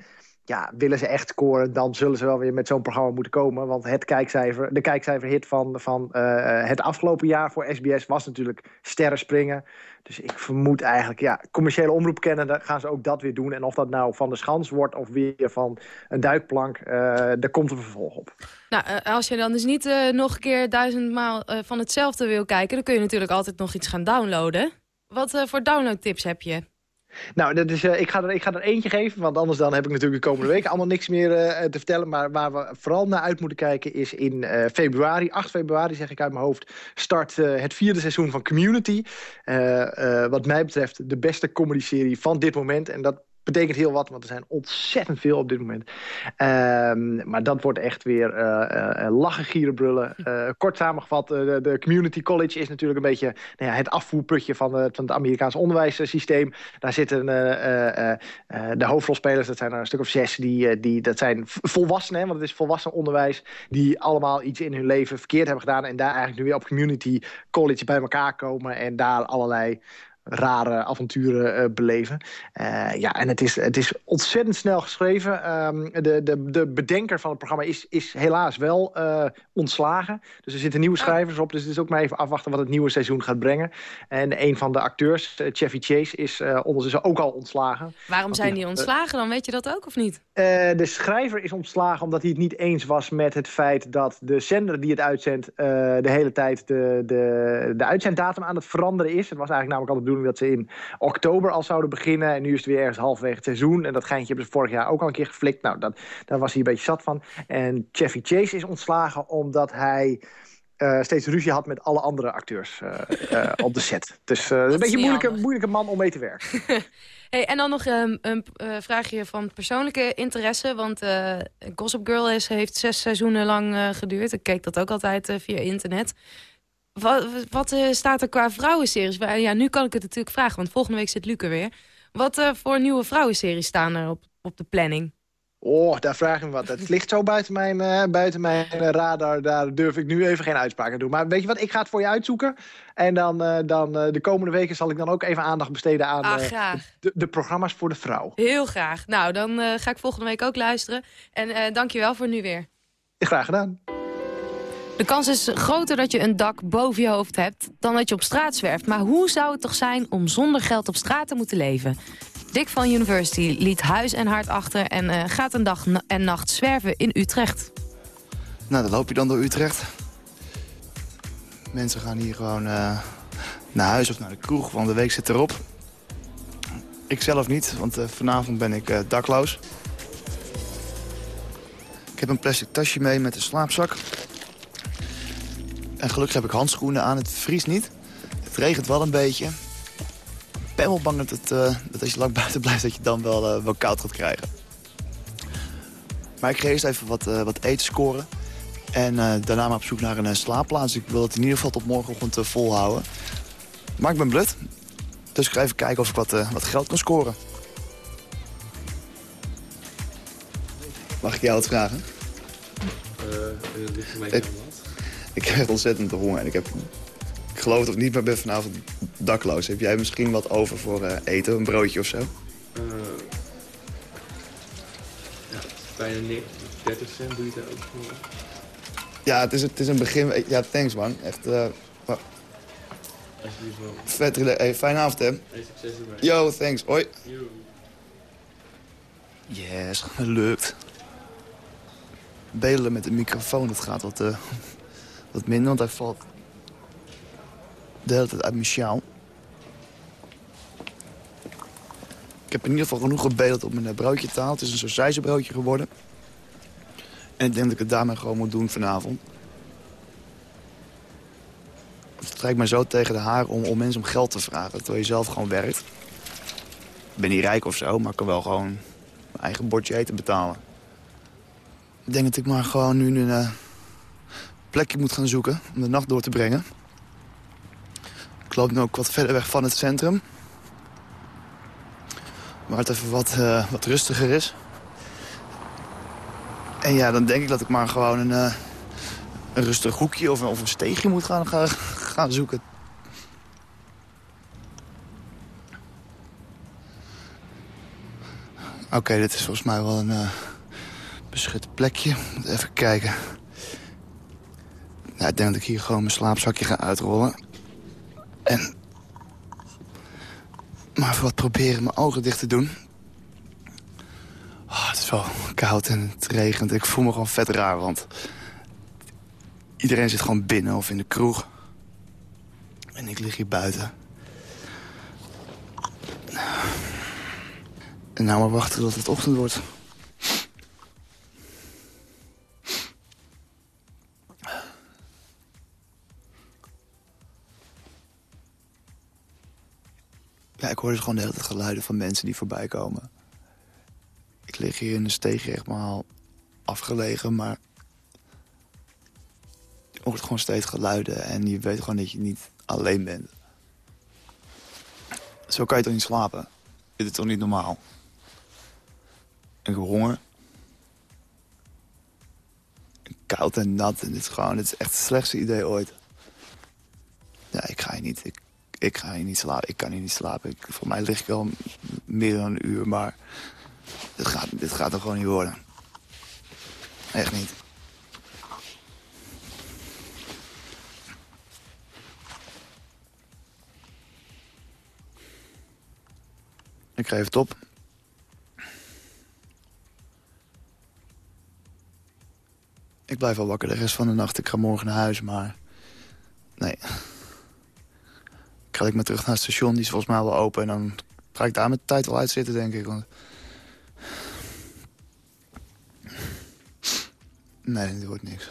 Ja, willen ze echt scoren, dan zullen ze wel weer met zo'n programma moeten komen. Want het kijkcijfer, de kijkcijferhit van, van het afgelopen jaar voor SBS was natuurlijk sterren springen. Dus ik vermoed eigenlijk, ja, commerciële omroep kennende gaan ze ook dat weer doen. En of dat nou van de schans wordt of weer van een duikplank, uh, daar komt een vervolg op. Nou, uh, als je dan dus niet nog een keer duizendmaal van hetzelfde wil kijken... dan kun je natuurlijk altijd nog iets gaan downloaden. Wat voor downloadtips heb je? Nou, dat is, uh, ik, ga er, ik ga er eentje geven, want anders dan heb ik natuurlijk de komende week allemaal niks meer uh, te vertellen. Maar waar we vooral naar uit moeten kijken is in uh, februari, 8 februari zeg ik uit mijn hoofd, start het vierde seizoen van Community. wat mij betreft de beste comedy-serie van dit moment. En dat betekent heel wat, want er zijn ontzettend veel op dit moment. Um, maar dat wordt echt weer uh, uh, lachen, gieren, brullen. Uh, [LAUGHS] kort samengevat, de, de, community college is natuurlijk een beetje nou ja, het afvoerputje van, van het Amerikaanse onderwijssysteem. Daar zitten de hoofdrolspelers, dat zijn er een stuk of zes, die, die, dat zijn volwassenen, want het is volwassen onderwijs, die allemaal iets in hun leven verkeerd hebben gedaan en daar eigenlijk nu weer op community college bij elkaar komen en daar allerlei rare avonturen uh, beleven. Uh, ja, en het is, het is ontzettend snel geschreven. Um, de, de, de bedenker van het programma is, is helaas wel uh, ontslagen. Dus er zitten nieuwe oh. schrijvers op. Dus het is ook maar even afwachten wat het nieuwe seizoen gaat brengen. En een van de acteurs, Chevy Chase, is ondertussen ook al ontslagen. Waarom zijn die ontslagen dan? Weet je dat ook of niet? de schrijver is ontslagen omdat hij het niet eens was met het feit... dat de zender die het uitzendt de hele tijd de, de, de uitzenddatum aan het veranderen is. Het was eigenlijk namelijk al de bedoeling dat ze in oktober al zouden beginnen. En nu is het weer ergens halfwege het seizoen. En dat geintje hebben ze vorig jaar ook al een keer geflikt. Nou, dat, daar was hij een beetje zat van. En Chevy Chase is ontslagen omdat hij... Uh, steeds ruzie had met alle andere acteurs uh, uh, op de set. Dus een beetje een moeilijke, moeilijke man om mee te werken. [LAUGHS] hey, en dan nog um, een vraagje van persoonlijke interesse. Want Gossip Girl is, heeft zes seizoenen lang geduurd. Ik keek dat ook altijd via internet. Wat, wat uh, staat er qua vrouwenseries? Ja, nu kan ik het natuurlijk vragen, want volgende week zit Luc er weer. Wat uh, voor nieuwe vrouwenseries staan er op, op de planning? Oh, daar vraag je me wat. Het ligt zo buiten mijn, uh, buiten mijn radar. Daar durf ik nu even geen uitspraken doen. Maar weet je wat, ik ga het voor je uitzoeken. En dan, dan de komende weken zal ik dan ook even aandacht besteden aan ah, de, de, programma's voor de vrouw. Heel graag. Nou, dan ga ik volgende week ook luisteren. En dankjewel voor nu weer. Graag gedaan. De kans is groter dat je een dak boven je hoofd hebt dan dat je op straat zwerft. Maar hoe zou het toch zijn om zonder geld op straat te moeten leven? Dick van University liet huis en hart achter en uh, gaat een dag en nacht zwerven in Utrecht. Nou, dan loop je dan door Utrecht. Mensen gaan hier gewoon uh, naar huis of naar de kroeg, want de week zit erop. Ik zelf niet, want uh, vanavond ben ik dakloos. Ik heb een plastic tasje mee met een slaapzak. En gelukkig heb ik handschoenen aan. Het vriest niet. Het regent wel een beetje. Ik ben wel bang dat, het, uh, dat als je lang buiten blijft... dat je dan wel, uh, wel koud gaat krijgen. Maar ik ga eerst even wat, uh, wat eten scoren. En daarna maar op zoek naar een slaapplaats. Ik wil het in ieder geval tot morgenochtend volhouden. Maar ik ben blut. Dus ik ga even kijken of ik wat, wat geld kan scoren. Mag ik jou wat vragen? Uh, ik heb ontzettend honger. En ik, heb, ik geloof het of niet, maar ben vanavond dakloos. Heb jij misschien wat over voor uh, eten, een broodje of zo? Uh, ja, bijna 30 cent doe je daar ook voor. Ja, het is, het is een begin. Ja, thanks man. Echt. Uh, Vet hey, Fijne avond, hè. Hey, succes erbij. Yo, thanks. Hoi. Yes, lukt. Bedelen met de microfoon, dat gaat wat, uh, wat minder, want hij valt de hele tijd uit mijn sjaal. Ik heb in ieder geval genoeg gebedeld om mijn eh, broodje halen. Het is een soort broodje geworden. En ik denk dat ik het daarmee gewoon moet doen vanavond. Het lijkt mij zo tegen de haar om, om mensen om geld te vragen. Terwijl je zelf gewoon werkt. Ik ben niet rijk of zo, maar ik kan wel gewoon mijn eigen bordje eten betalen. Ik denk dat ik maar gewoon nu een, uh, plekje moet gaan zoeken om de nacht door te brengen. Ik loop nu ook wat verder weg van het centrum. Waar het even wat, uh, wat rustiger is. En ja, dan denk ik dat ik maar gewoon een, uh, een rustig hoekje of, of een steegje moet gaan, gaan, gaan zoeken. Oké, dit is volgens mij wel een uh, beschut plekje. Even kijken. Nou, ik denk dat ik hier gewoon mijn slaapzakje ga uitrollen. En... Maar even wat proberen mijn ogen dicht te doen. Oh, het is wel koud en het regent. Ik voel me gewoon vet raar, want... Iedereen zit gewoon binnen of in de kroeg. En ik lig hier buiten. En nou maar wachten tot het ochtend wordt. Ik hoor dus gewoon de hele tijd geluiden van mensen die voorbij komen. Ik lig hier in een steegje echt maar afgelegen, maar... Je hoort gewoon steeds geluiden en je weet gewoon dat je niet alleen bent. Zo kan je toch niet slapen? Dit is toch niet normaal? Ik heb honger. Koud en nat. En dit is gewoon, dit is echt het slechtste idee ooit. Ja, ik ga hier niet. Ik, ik ga hier niet slapen. Ik kan hier niet slapen. Ik, voor mij lig ik al meer dan een uur, maar dit gaat, dit gaat er gewoon niet worden. Echt niet. Ik geef het op. Ik blijf wel wakker de rest van de nacht. Ik ga morgen naar huis, maar... Nee. Ga ik maar terug naar het station. Die is volgens mij wel open. En dan ga ik daar met de tijd wel uitzitten, denk ik. Want... Nee, dit wordt niks.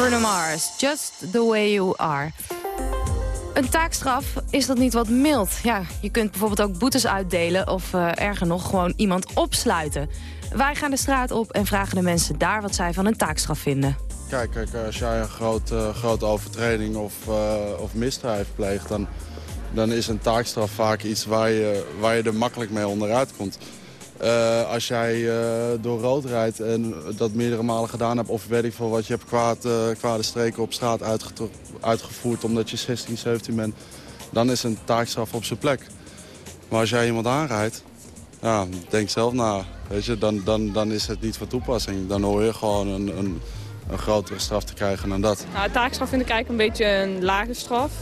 Bruno Mars, Just The Way You Are. Een taakstraf, is dat niet wat mild? Ja, je kunt bijvoorbeeld ook boetes uitdelen of uh, erger nog gewoon iemand opsluiten. Wij gaan de straat op en vragen de mensen daar wat zij van een taakstraf vinden. Kijk, kijk als jij een groot, uh, grote overtreding of, uh, of misdrijf pleegt... Dan, dan is een taakstraf vaak iets waar je, waar je er makkelijk mee onderuit komt. Uh, als jij uh, door rood rijdt en dat meerdere malen gedaan hebt... of weet ik veel wat, je hebt kwaad, uh, streken op straat uitgevoerd... omdat je 16, 17 bent, dan is een taakstraf op zijn plek. Maar als jij iemand aanrijdt, denk zelf na. Weet je, dan, dan, dan is het niet van toepassing. Dan hoor je gewoon een, een, een grotere straf te krijgen dan dat. Nou, taakstraf vind ik eigenlijk een beetje een lage straf.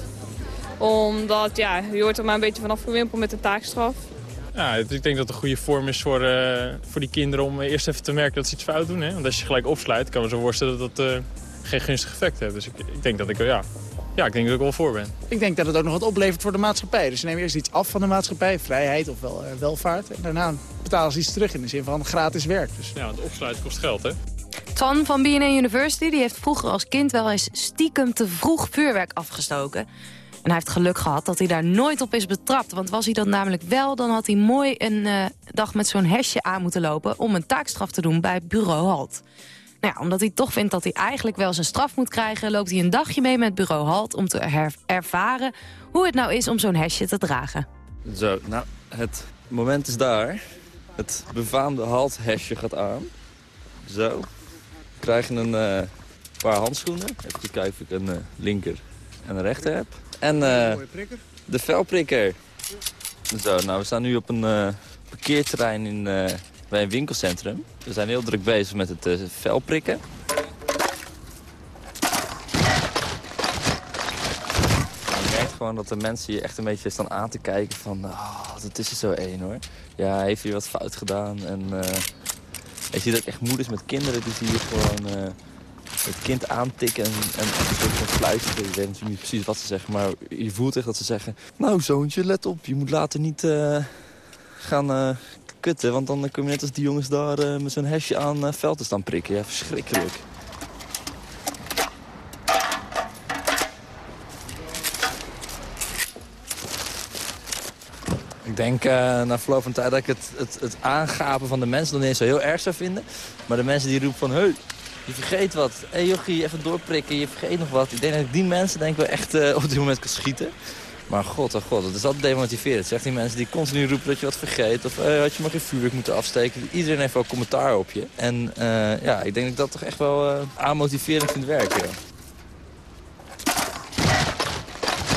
Omdat, ja, je wordt er maar een beetje vanaf gewimpeld met de taakstraf. Ja, ik denk dat het een goede vorm is voor, uh, voor die kinderen om eerst even te merken dat ze iets fout doen. Hè? Want als je gelijk opsluit, kan me zo voorstellen dat dat uh, geen gunstig effect heeft. Dus ik, ik, denk dat ik, ja, ja, ik denk dat ik wel voor ben. Ik denk dat het ook nog wat oplevert voor de maatschappij. Dus ze nemen eerst iets af van de maatschappij, vrijheid of wel, uh, welvaart. En daarna betalen ze iets terug in de zin van gratis werk. Dus. Ja, want opsluiten kost geld, hè? Tan van BNA University die heeft vroeger als kind wel eens stiekem te vroeg vuurwerk afgestoken. Hij heeft geluk gehad dat hij daar nooit op is betrapt. Want was hij dat namelijk wel, dan had hij mooi een uh, dag met zo'n hesje aan moeten lopen... om een taakstraf te doen bij bureau Halt. Nou ja, omdat hij toch vindt dat hij eigenlijk wel zijn straf moet krijgen... loopt hij een dagje mee met bureau Halt om te ervaren... hoe het nou is om zo'n hesje te dragen. Zo, nou, het moment is daar. Het befaamde Halt-hesje gaat aan. Zo. We krijgen een uh, paar handschoenen. Even kijken ik een uh, linker en een rechter heb. En uh, de velprikker. Zo, nou, we staan nu op een uh, parkeerterrein in, uh, bij een winkelcentrum. We zijn heel druk bezig met het uh, velprikken. Je merkt gewoon dat de mensen je echt een beetje staan aan te kijken van... Oh, dat is er zo één hoor. Ja, heeft hij wat fout gedaan. En je ziet ook echt moeders met kinderen die je gewoon het kind aantikken en, en een soort van fluisteren. Ik weet natuurlijk niet precies wat ze zeggen, maar je voelt echt dat ze zeggen... Nou, zoontje, let op, je moet later niet uh, gaan uh, kutten... want dan kom je net als die jongens daar uh, met zo'n hesje aan veld te staan prikken. Ja, verschrikkelijk. Ik denk uh, na verloop van tijd dat ik het, het, het aangapen van de mensen niet eens zo heel erg zou vinden. Maar de mensen die roepen van... Hey, je vergeet wat. Hé hey, jochie, even doorprikken, je vergeet nog wat. Ik denk dat ik die mensen denk ik wel echt uh, op dit moment kan schieten. Maar god, oh god, het is altijd demotiverend. Zeg die mensen die continu roepen dat je wat vergeet. Of hey, had je maar geen vuurwerk moeten afsteken. Iedereen heeft wel commentaar op je. En uh, ja, ik denk dat ik dat toch echt wel uh, aanmotiverend vind werken.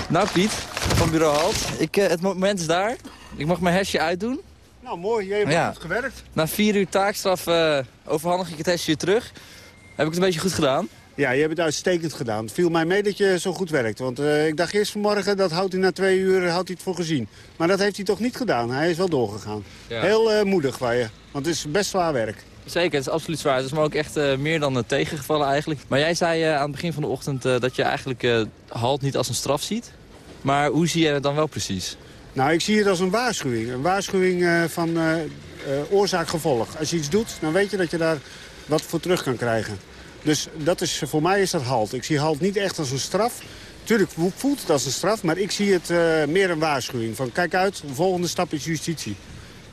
Nou Piet, van Bureau Halt. Ik, het moment is daar. Ik mag mijn hesje uitdoen. Nou mooi, jij hebt ja. goed gewerkt. Na vier uur taakstraf overhandig ik het hesje weer terug. Heb ik het een beetje goed gedaan? Ja, je hebt het uitstekend gedaan. Het viel mij mee dat je zo goed werkt. Want uh, ik dacht eerst vanmorgen, dat houdt hij na twee uur houdt hij het voor gezien. Maar dat heeft hij toch niet gedaan. Hij is wel doorgegaan. Ja. Heel uh, moedig van je. Want het is best zwaar werk. Zeker, het is absoluut zwaar. Het is me ook echt uh, meer dan tegengevallen eigenlijk. Maar jij zei aan het begin van de ochtend dat je eigenlijk halt niet als een straf ziet. Maar hoe zie je het dan wel precies? Nou, ik zie het als een waarschuwing. Een waarschuwing van oorzaak-gevolg. Als je iets doet, dan weet je dat je daar wat voor terug kan krijgen. Dus dat is, voor mij is dat halt. Ik zie halt niet echt als een straf. Tuurlijk voelt het als een straf, maar ik zie het uh, meer een waarschuwing. Van kijk uit, de volgende stap is justitie.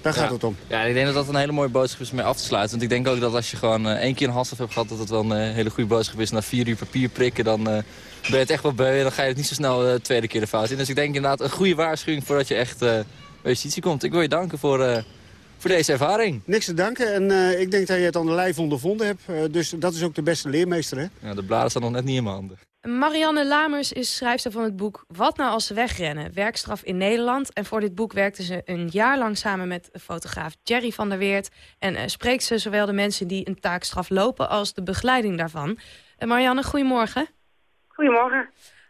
Daar ja. gaat het om. Ja, ik denk dat dat een hele mooie boodschap is om mee af te sluiten. Want ik denk ook dat als je gewoon uh, één keer een halsaf hebt gehad... dat het wel een uh, hele goede boodschap is. Na vier uur papier prikken, dan ben je het echt wel beu. En dan ga je het niet zo snel de tweede keer de fout in. Dus ik denk inderdaad een goede waarschuwing voordat je echt bij justitie komt. Ik wil je danken voor voor deze ervaring. Niks te danken. En uh, ik denk dat je het aan de lijf ondervonden hebt. Uh, dus dat is ook de beste leermeester, hè? Ja, de bladen staan nog net niet in mijn handen. Marianne Lamers is schrijfster van het boek Wat nou als ze wegrennen? Werkstraf in Nederland. En voor dit boek werkte ze een jaar lang samen met fotograaf Jerry van der Weert. En uh, spreekt ze zowel de mensen die een taakstraf lopen als de begeleiding daarvan. Marianne, goedemorgen. Goedemorgen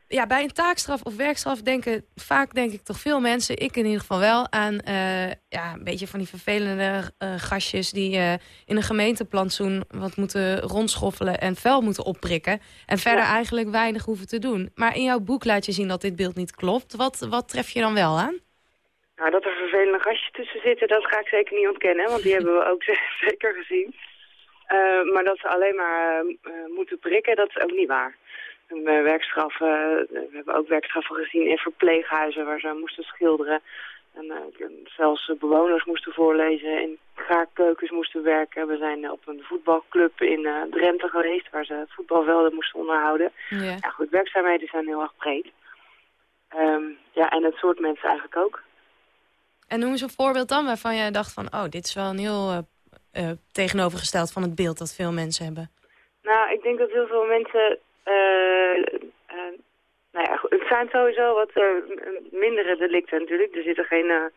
ja, bij een taakstraf of werkstraf denken vaak denk ik toch veel mensen, ik in ieder geval wel, aan uh, ja, een beetje van die vervelende uh, gastjes die uh, in een gemeenteplantsoen wat moeten rondschoffelen en vuil moeten opprikken. En verder ja. eigenlijk weinig hoeven te doen. Maar in jouw boek laat je zien dat dit beeld niet klopt. Wat, wat tref je dan wel aan? Nou, dat er vervelende gastjes tussen zitten, dat ga ik zeker niet ontkennen, want die hebben we ook [LAUGHS] zeker gezien. maar dat ze alleen maar moeten prikken, dat is ook niet waar. Bij werkstraffen, eh, we hebben ook werkstraffen gezien in verpleeghuizen waar ze moesten schilderen. En eh, zelfs eh, bewoners moesten voorlezen, in gaarkeukens moesten werken. We zijn eh, op een voetbalclub in eh, Drenthe geweest waar ze voetbalvelden moesten onderhouden. Ja. Ja goed, werkzaamheden zijn heel erg breed. Ehm, ja, en het soort mensen eigenlijk ook. En noem eens een voorbeeld dan waarvan jij dacht van... oh, dit is wel een heel eh, eh, tegenovergesteld van het beeld dat veel mensen hebben. Nou, ik denk dat heel veel mensen... eh, eh, nou ja, het zijn sowieso wat eh, mindere delicten natuurlijk. Er zitten geen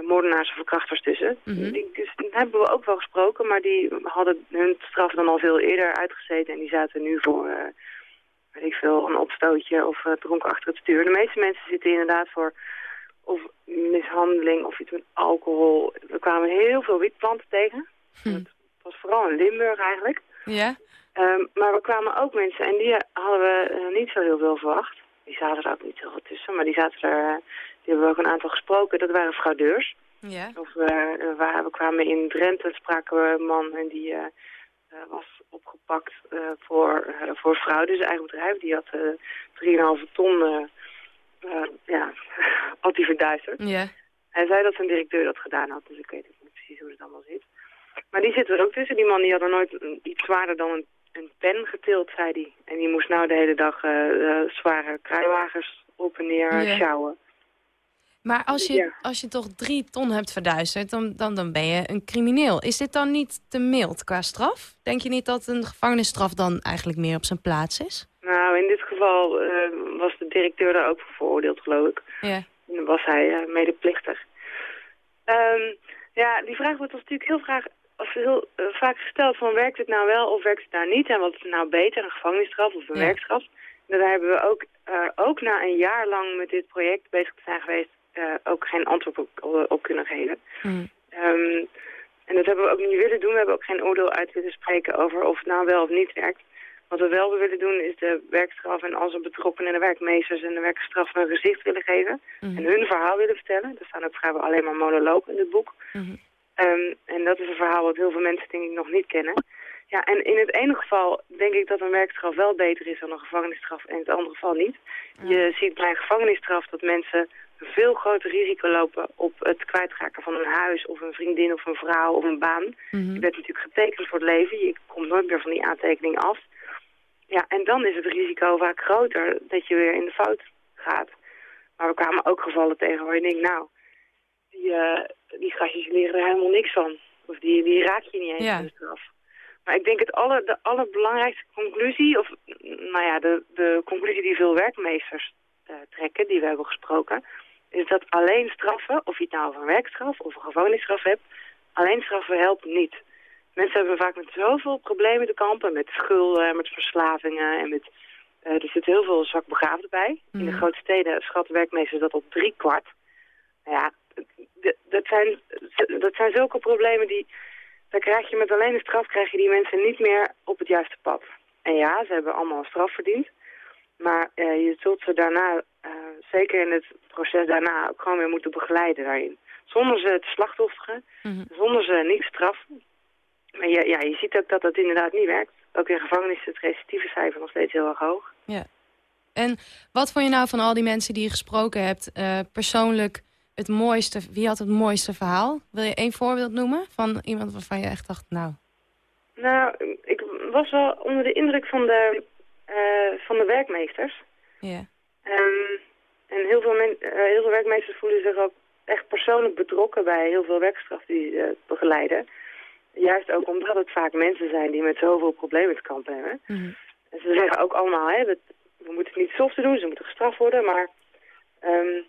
moordenaars of verkrachters tussen. Mhm. Die, dus, die hebben we ook wel gesproken, maar die hadden hun straf dan al veel eerder uitgezeten. En die zaten nu voor, eh, weet ik veel, een opstootje of uh, dronken achter het stuur. De meeste mensen zitten inderdaad voor of mishandeling of iets met alcohol. We kwamen heel veel wietplanten tegen. Het was vooral in Limburg eigenlijk. Ja? Ehm, maar we kwamen ook mensen en die hadden we eh, niet zo heel veel verwacht. Die zaten er ook niet heel veel tussen, maar die zaten er, eh, die hebben we ook een aantal gesproken. Dat waren fraudeurs. Ja. Of we, waar, we kwamen in Drenthe, spraken we een man en die was opgepakt voor, voor fraude. Zijn eigen bedrijf, die had eh 3,5 ton ja, [LAUGHS] had die verduisterd. Ja. Hij zei dat zijn directeur dat gedaan had, dus ik weet niet precies hoe het allemaal zit. Maar die zitten er ook tussen. Die man die had er nooit iets zwaarder dan een, een pen getild, zei hij. En die moest nou de hele dag eh, eh, zware kruiwagens op en neer Ja. sjouwen. Maar als je, Ja. als je toch drie ton hebt verduisterd, dan, dan, dan ben je een crimineel. Is dit dan niet te mild qua straf? Denk je niet dat een gevangenisstraf dan eigenlijk meer op zijn plaats is? Nou, in dit geval eh, was de directeur daar ook voor veroordeeld, geloof ik. Ja. En dan was hij medeplichtig. Ehm, ja, die vraag wordt ons natuurlijk heel, vraag, of heel eh, vaak gesteld van werkt het nou wel of werkt het nou niet? En wat is nou beter, een gevangenisstraf of een Ja. werkstraf? En daar hebben we ook, eh, ook na een jaar lang met dit project bezig te zijn geweest, eh, ook geen antwoord op, op kunnen geven. Ehm, en dat hebben we ook niet willen doen. We hebben ook geen oordeel uit willen spreken over of het nou wel of niet werkt. Wat we wel willen doen is de werkstraf en een betrokkenen en de werkmeesters en de werkstraf een gezicht willen geven. En hun verhaal willen vertellen. Er staan ook vrijwel alleen maar monologen in het boek. Ehm, en dat is een verhaal wat heel veel mensen denk ik nog niet kennen. Ja, en in het ene geval denk ik dat een werkstraf wel beter is dan een gevangenisstraf en in het andere geval niet. Je ziet bij een gevangenisstraf dat mensen een veel groter risico lopen op het kwijtraken van een huis of een vriendin of een vrouw of een baan. Je bent natuurlijk getekend voor het leven, je komt nooit meer van die aantekening af. Ja, en dan is het risico vaak groter dat je weer in de fout gaat. Maar we kwamen ook gevallen tegen waar je denkt, nou, die, eh, die gastjes leren er helemaal niks van. Of die, die raak je niet eens Ja. in de straf. Maar ik denk het aller, de allerbelangrijkste conclusie, of nou ja, de, de conclusie die veel werkmeesters eh, trekken, die we hebben gesproken, is dat alleen straffen, of je het nou over een werkstraf of een gevangenisstraf hebt, alleen straffen helpt niet. Mensen hebben vaak met zoveel problemen te kampen, met schulden, met verslavingen en met... eh, er zit heel veel zwakbegaafden bij. In de grote steden schatten werkmeesters dat op drie kwart. Nou ja, dat zijn, dat zijn zulke problemen die... Daar krijg je met alleen een straf krijg je die mensen niet meer op het juiste pad. En ja, ze hebben allemaal een straf verdiend. Maar eh, je zult ze daarna, eh, zeker in het proces daarna, ook gewoon weer moeten begeleiden daarin. Zonder ze te slachtofferen, zonder ze niet te straffen. Maar ja, ja, je ziet ook dat dat inderdaad niet werkt. Ook in gevangenis is het recidieve cijfer nog steeds heel erg hoog. Ja. En wat vond je nou van al die mensen die je gesproken hebt, eh, persoonlijk het mooiste, wie had het mooiste verhaal? Wil je één voorbeeld noemen van iemand waarvan je echt dacht, nou, Nou, ik was wel onder de indruk van de, eh, van de werkmeesters. ja. Ehm, en heel veel, men, eh, heel veel werkmeesters voelen zich ook echt persoonlijk betrokken bij heel veel werkstraf die ze begeleiden. Juist ook omdat het vaak mensen zijn die met zoveel problemen te kampen hebben. En ze zeggen ook allemaal, hè, dat, we moeten het niet softer doen, ze moeten gestraft worden, maar ehm,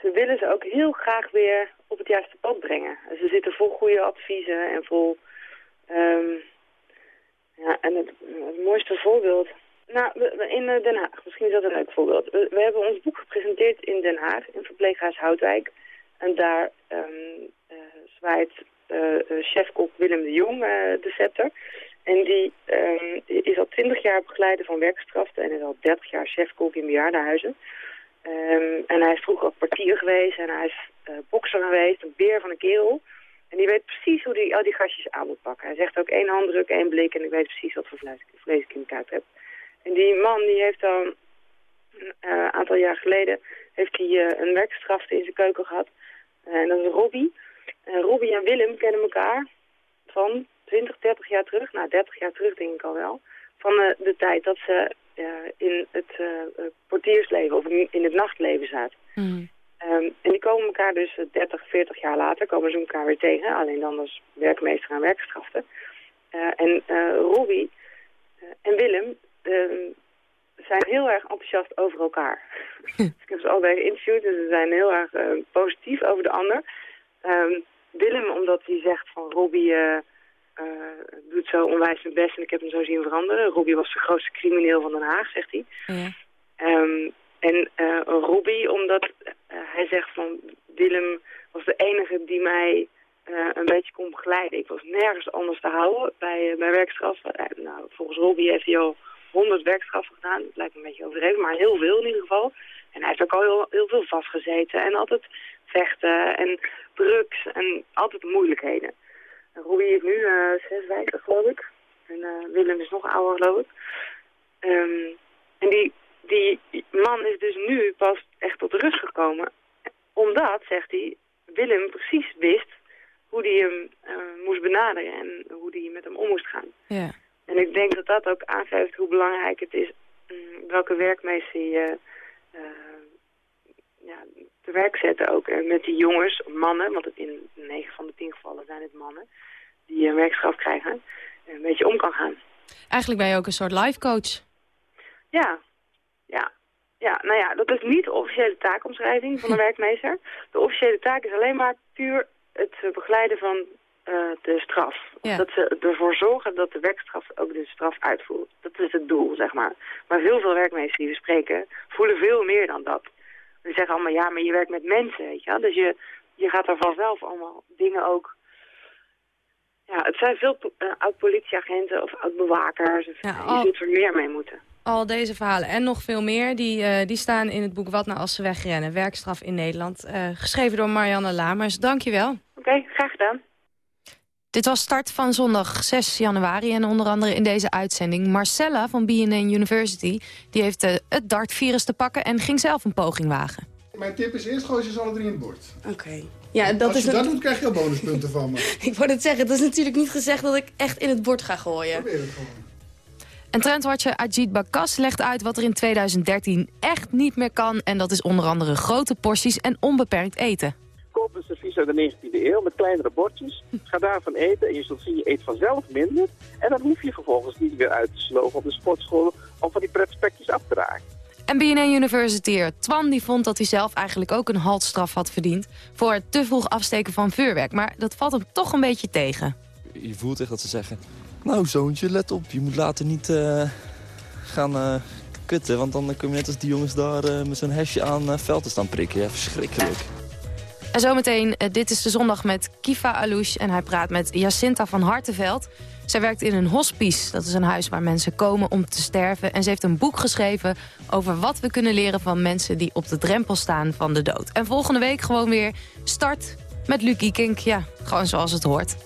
ze willen ze ook heel graag weer op het juiste pad brengen. En Ze zitten vol goede adviezen en vol... ehm, ja, en het, het mooiste voorbeeld... Nou, in eh, Den Haag, misschien is dat een leuk voorbeeld. We, hebben ons boek gepresenteerd in Den Haag, in verpleeghuis Houtwijk. En daar ehm, eh, zwaait eh, chefkok Willem de Jong eh, de scepter. En die ehm, is al twintig jaar begeleider van werkstraften en is al 30 jaar chefkok in bejaardenhuizen. Ehm, en hij is vroeger ook portier geweest en hij is eh, bokser geweest, een beer van een kerel. En die weet precies hoe hij al die gastjes aan moet pakken. Hij zegt ook één handdruk, één blik en ik weet precies wat voor vlees, ik in de kuip heb. En die man die heeft dan een aantal jaar geleden heeft hij, een werkstraf in zijn keuken gehad. en dat is Robbie. Uh, Robbie en Willem kennen elkaar van 20, 30 jaar terug. Nou, 30 jaar terug denk ik al wel. Van de tijd dat ze in het portiersleven of in het nachtleven zaten. Mm. Um, en die komen elkaar dus 30, 40 jaar later, komen ze elkaar weer tegen. Alleen dan als werkmeester en werkstrafte. Uh, en uh, Robbie uh, en Willem ehm, zijn heel erg enthousiast over elkaar. [LAUGHS] ik heb ze allebei geïnterviewd en ze zijn heel erg positief over de ander. Um, Willem omdat hij zegt van Robbie doet zo onwijs zijn best en ik heb hem zo zien veranderen. Robbie was de grootste crimineel van Den Haag, zegt hij. Ja. En uh, Robbie, omdat uh, hij zegt van Willem was de enige die mij uh, een beetje kon begeleiden. Ik was nergens anders te houden bij, bij werkstraffen. nou, volgens Robbie heeft hij al honderd werkstraffen gedaan. Dat lijkt me een beetje overdreven, maar heel veel in ieder geval. En hij heeft ook al heel, heel veel vastgezeten en altijd vechten en drugs en altijd moeilijkheden. Robbie is nu 56 geloof ik. En Willem is nog ouder geloof ik. Um, en die die man is dus nu pas echt tot rust gekomen. Omdat, zegt hij, Willem precies wist hoe hij hem uh, moest benaderen en hoe hij met hem om moest gaan. Ja. En ik denk dat dat ook aangeeft hoe belangrijk het is um, welke werkmeester je uh, ja, te werk zetten ook. Met die jongens, mannen, want in 9 van de 10 gevallen zijn het mannen, die een werkstraf krijgen, een beetje om kan gaan. Eigenlijk ben je ook een soort life coach. Ja, ja. Ja, nou ja, dat is niet de officiële taakomschrijving van de [LAUGHS] werkmeester. De officiële taak is alleen maar puur het begeleiden van uh, de straf. Ja. Dat ze ervoor zorgen dat de werkstraf ook de straf uitvoert. Dat is het doel, zeg maar. Maar heel veel werkmeesters die we spreken voelen veel meer dan dat. Die zeggen allemaal, ja, maar je werkt met mensen, weet je wel. Dus je, je gaat er vanzelf allemaal dingen ook... Ja, het zijn veel uh, oud-politieagenten of oud-bewakers. Ja, je al- zult er meer mee moeten. Al deze verhalen en nog veel meer, die, eh, die staan in het boek Wat nou als ze wegrennen? Werkstraf in Nederland. Eh, geschreven door Marianne Lamers. Dankjewel. Oké, graag gedaan. Dit was start van zondag 6 januari en onder andere in deze uitzending Marcella van BNN University. Die heeft eh, het dartvirus te pakken en ging zelf een poging wagen. Mijn tip is eerst gooi ze alle drie in het bord. Oké. Ja, dat Als is je dat een- doet, krijg je al bonuspunten van me. [LAUGHS] Ik wou het zeggen, het is natuurlijk niet gezegd dat ik echt in het bord ga gooien. Probeer het gewoon. En trendwatcher Ajit Bakas legt uit wat er in 2013 echt niet meer kan. En dat is onder andere grote porties en onbeperkt eten. Koop een servies uit de 19e eeuw met kleinere bordjes. Ga daarvan eten en je zult zien, je eet vanzelf minder. En dan hoef je vervolgens niet weer uit te sloven op de sportschool om van die pretspekjes af te raken. En BNN Universiteer Twan die vond dat hij zelf eigenlijk ook een haltstraf had verdiend... voor het te vroeg afsteken van vuurwerk. Maar dat valt hem toch een beetje tegen. Je voelt echt dat ze zeggen... Nou, zoontje, let op. Je moet later niet eh, gaan eh, kutten. Want dan kom je net als die jongens daar eh, met zo'n hesje aan uh, veld te staan prikken. Ja, verschrikkelijk. En zometeen, eh, dit is de zondag met Kifa Alouche... en hij praat met Jacinta van Hartenveld. Zij werkt in een hospice. Dat is een huis waar mensen komen om te sterven. En ze heeft een boek geschreven over wat we kunnen leren... van mensen die op de drempel staan van de dood. En volgende week gewoon weer start met Luc Kink. Ja, gewoon zoals het hoort.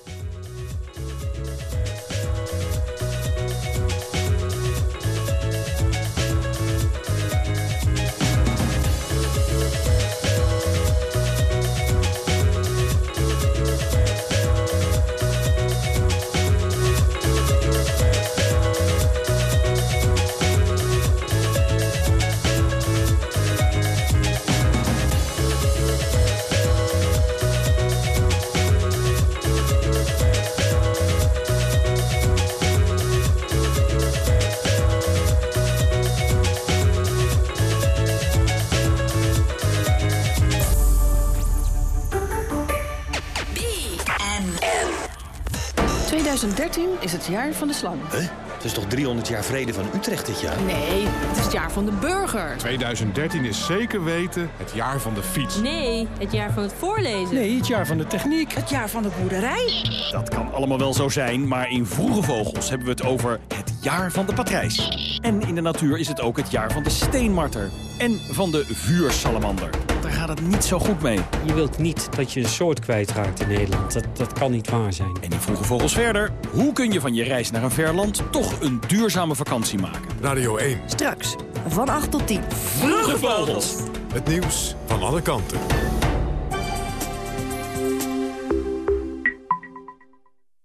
2013 is het jaar van de slang. Huh? Het is toch 300 jaar vrede van Utrecht dit jaar? Nee, het is het jaar van de burger. 2013 is zeker weten het jaar van de fiets. Nee, het jaar van het voorlezen. Nee, het jaar van de techniek. Het jaar van de boerderij. Dat kan allemaal wel zo zijn, maar in Vroege Vogels hebben we het over het jaar van de patrijs. En in de natuur is het ook het jaar van de steenmarter en van de vuursalamander. Gaat het niet zo goed mee. Je wilt niet dat je een soort kwijtraakt in Nederland. Dat, dat kan niet waar zijn. En die vroegen vogels verder. Hoe kun je van je reis naar een ver land toch een duurzame vakantie maken? Radio 1. Straks, van 8 tot 10. Vroege vogels. Het nieuws van alle kanten.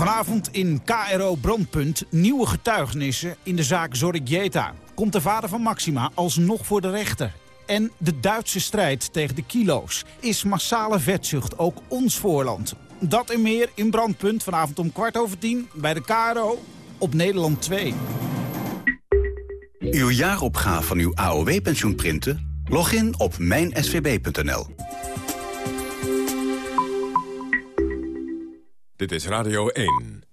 Vanavond in KRO Brandpunt nieuwe getuigenissen in de zaak Zorrigieta. Komt de vader van Maxima alsnog voor de rechter? En de Duitse strijd tegen de kilo's. Is massale vetzucht ook ons voorland? Dat en meer in Brandpunt vanavond om kwart over tien bij de KRO op Nederland 2. Uw jaaropgave van uw AOW-pensioen printen? Log in op mijnsvb.nl. Dit is Radio 1.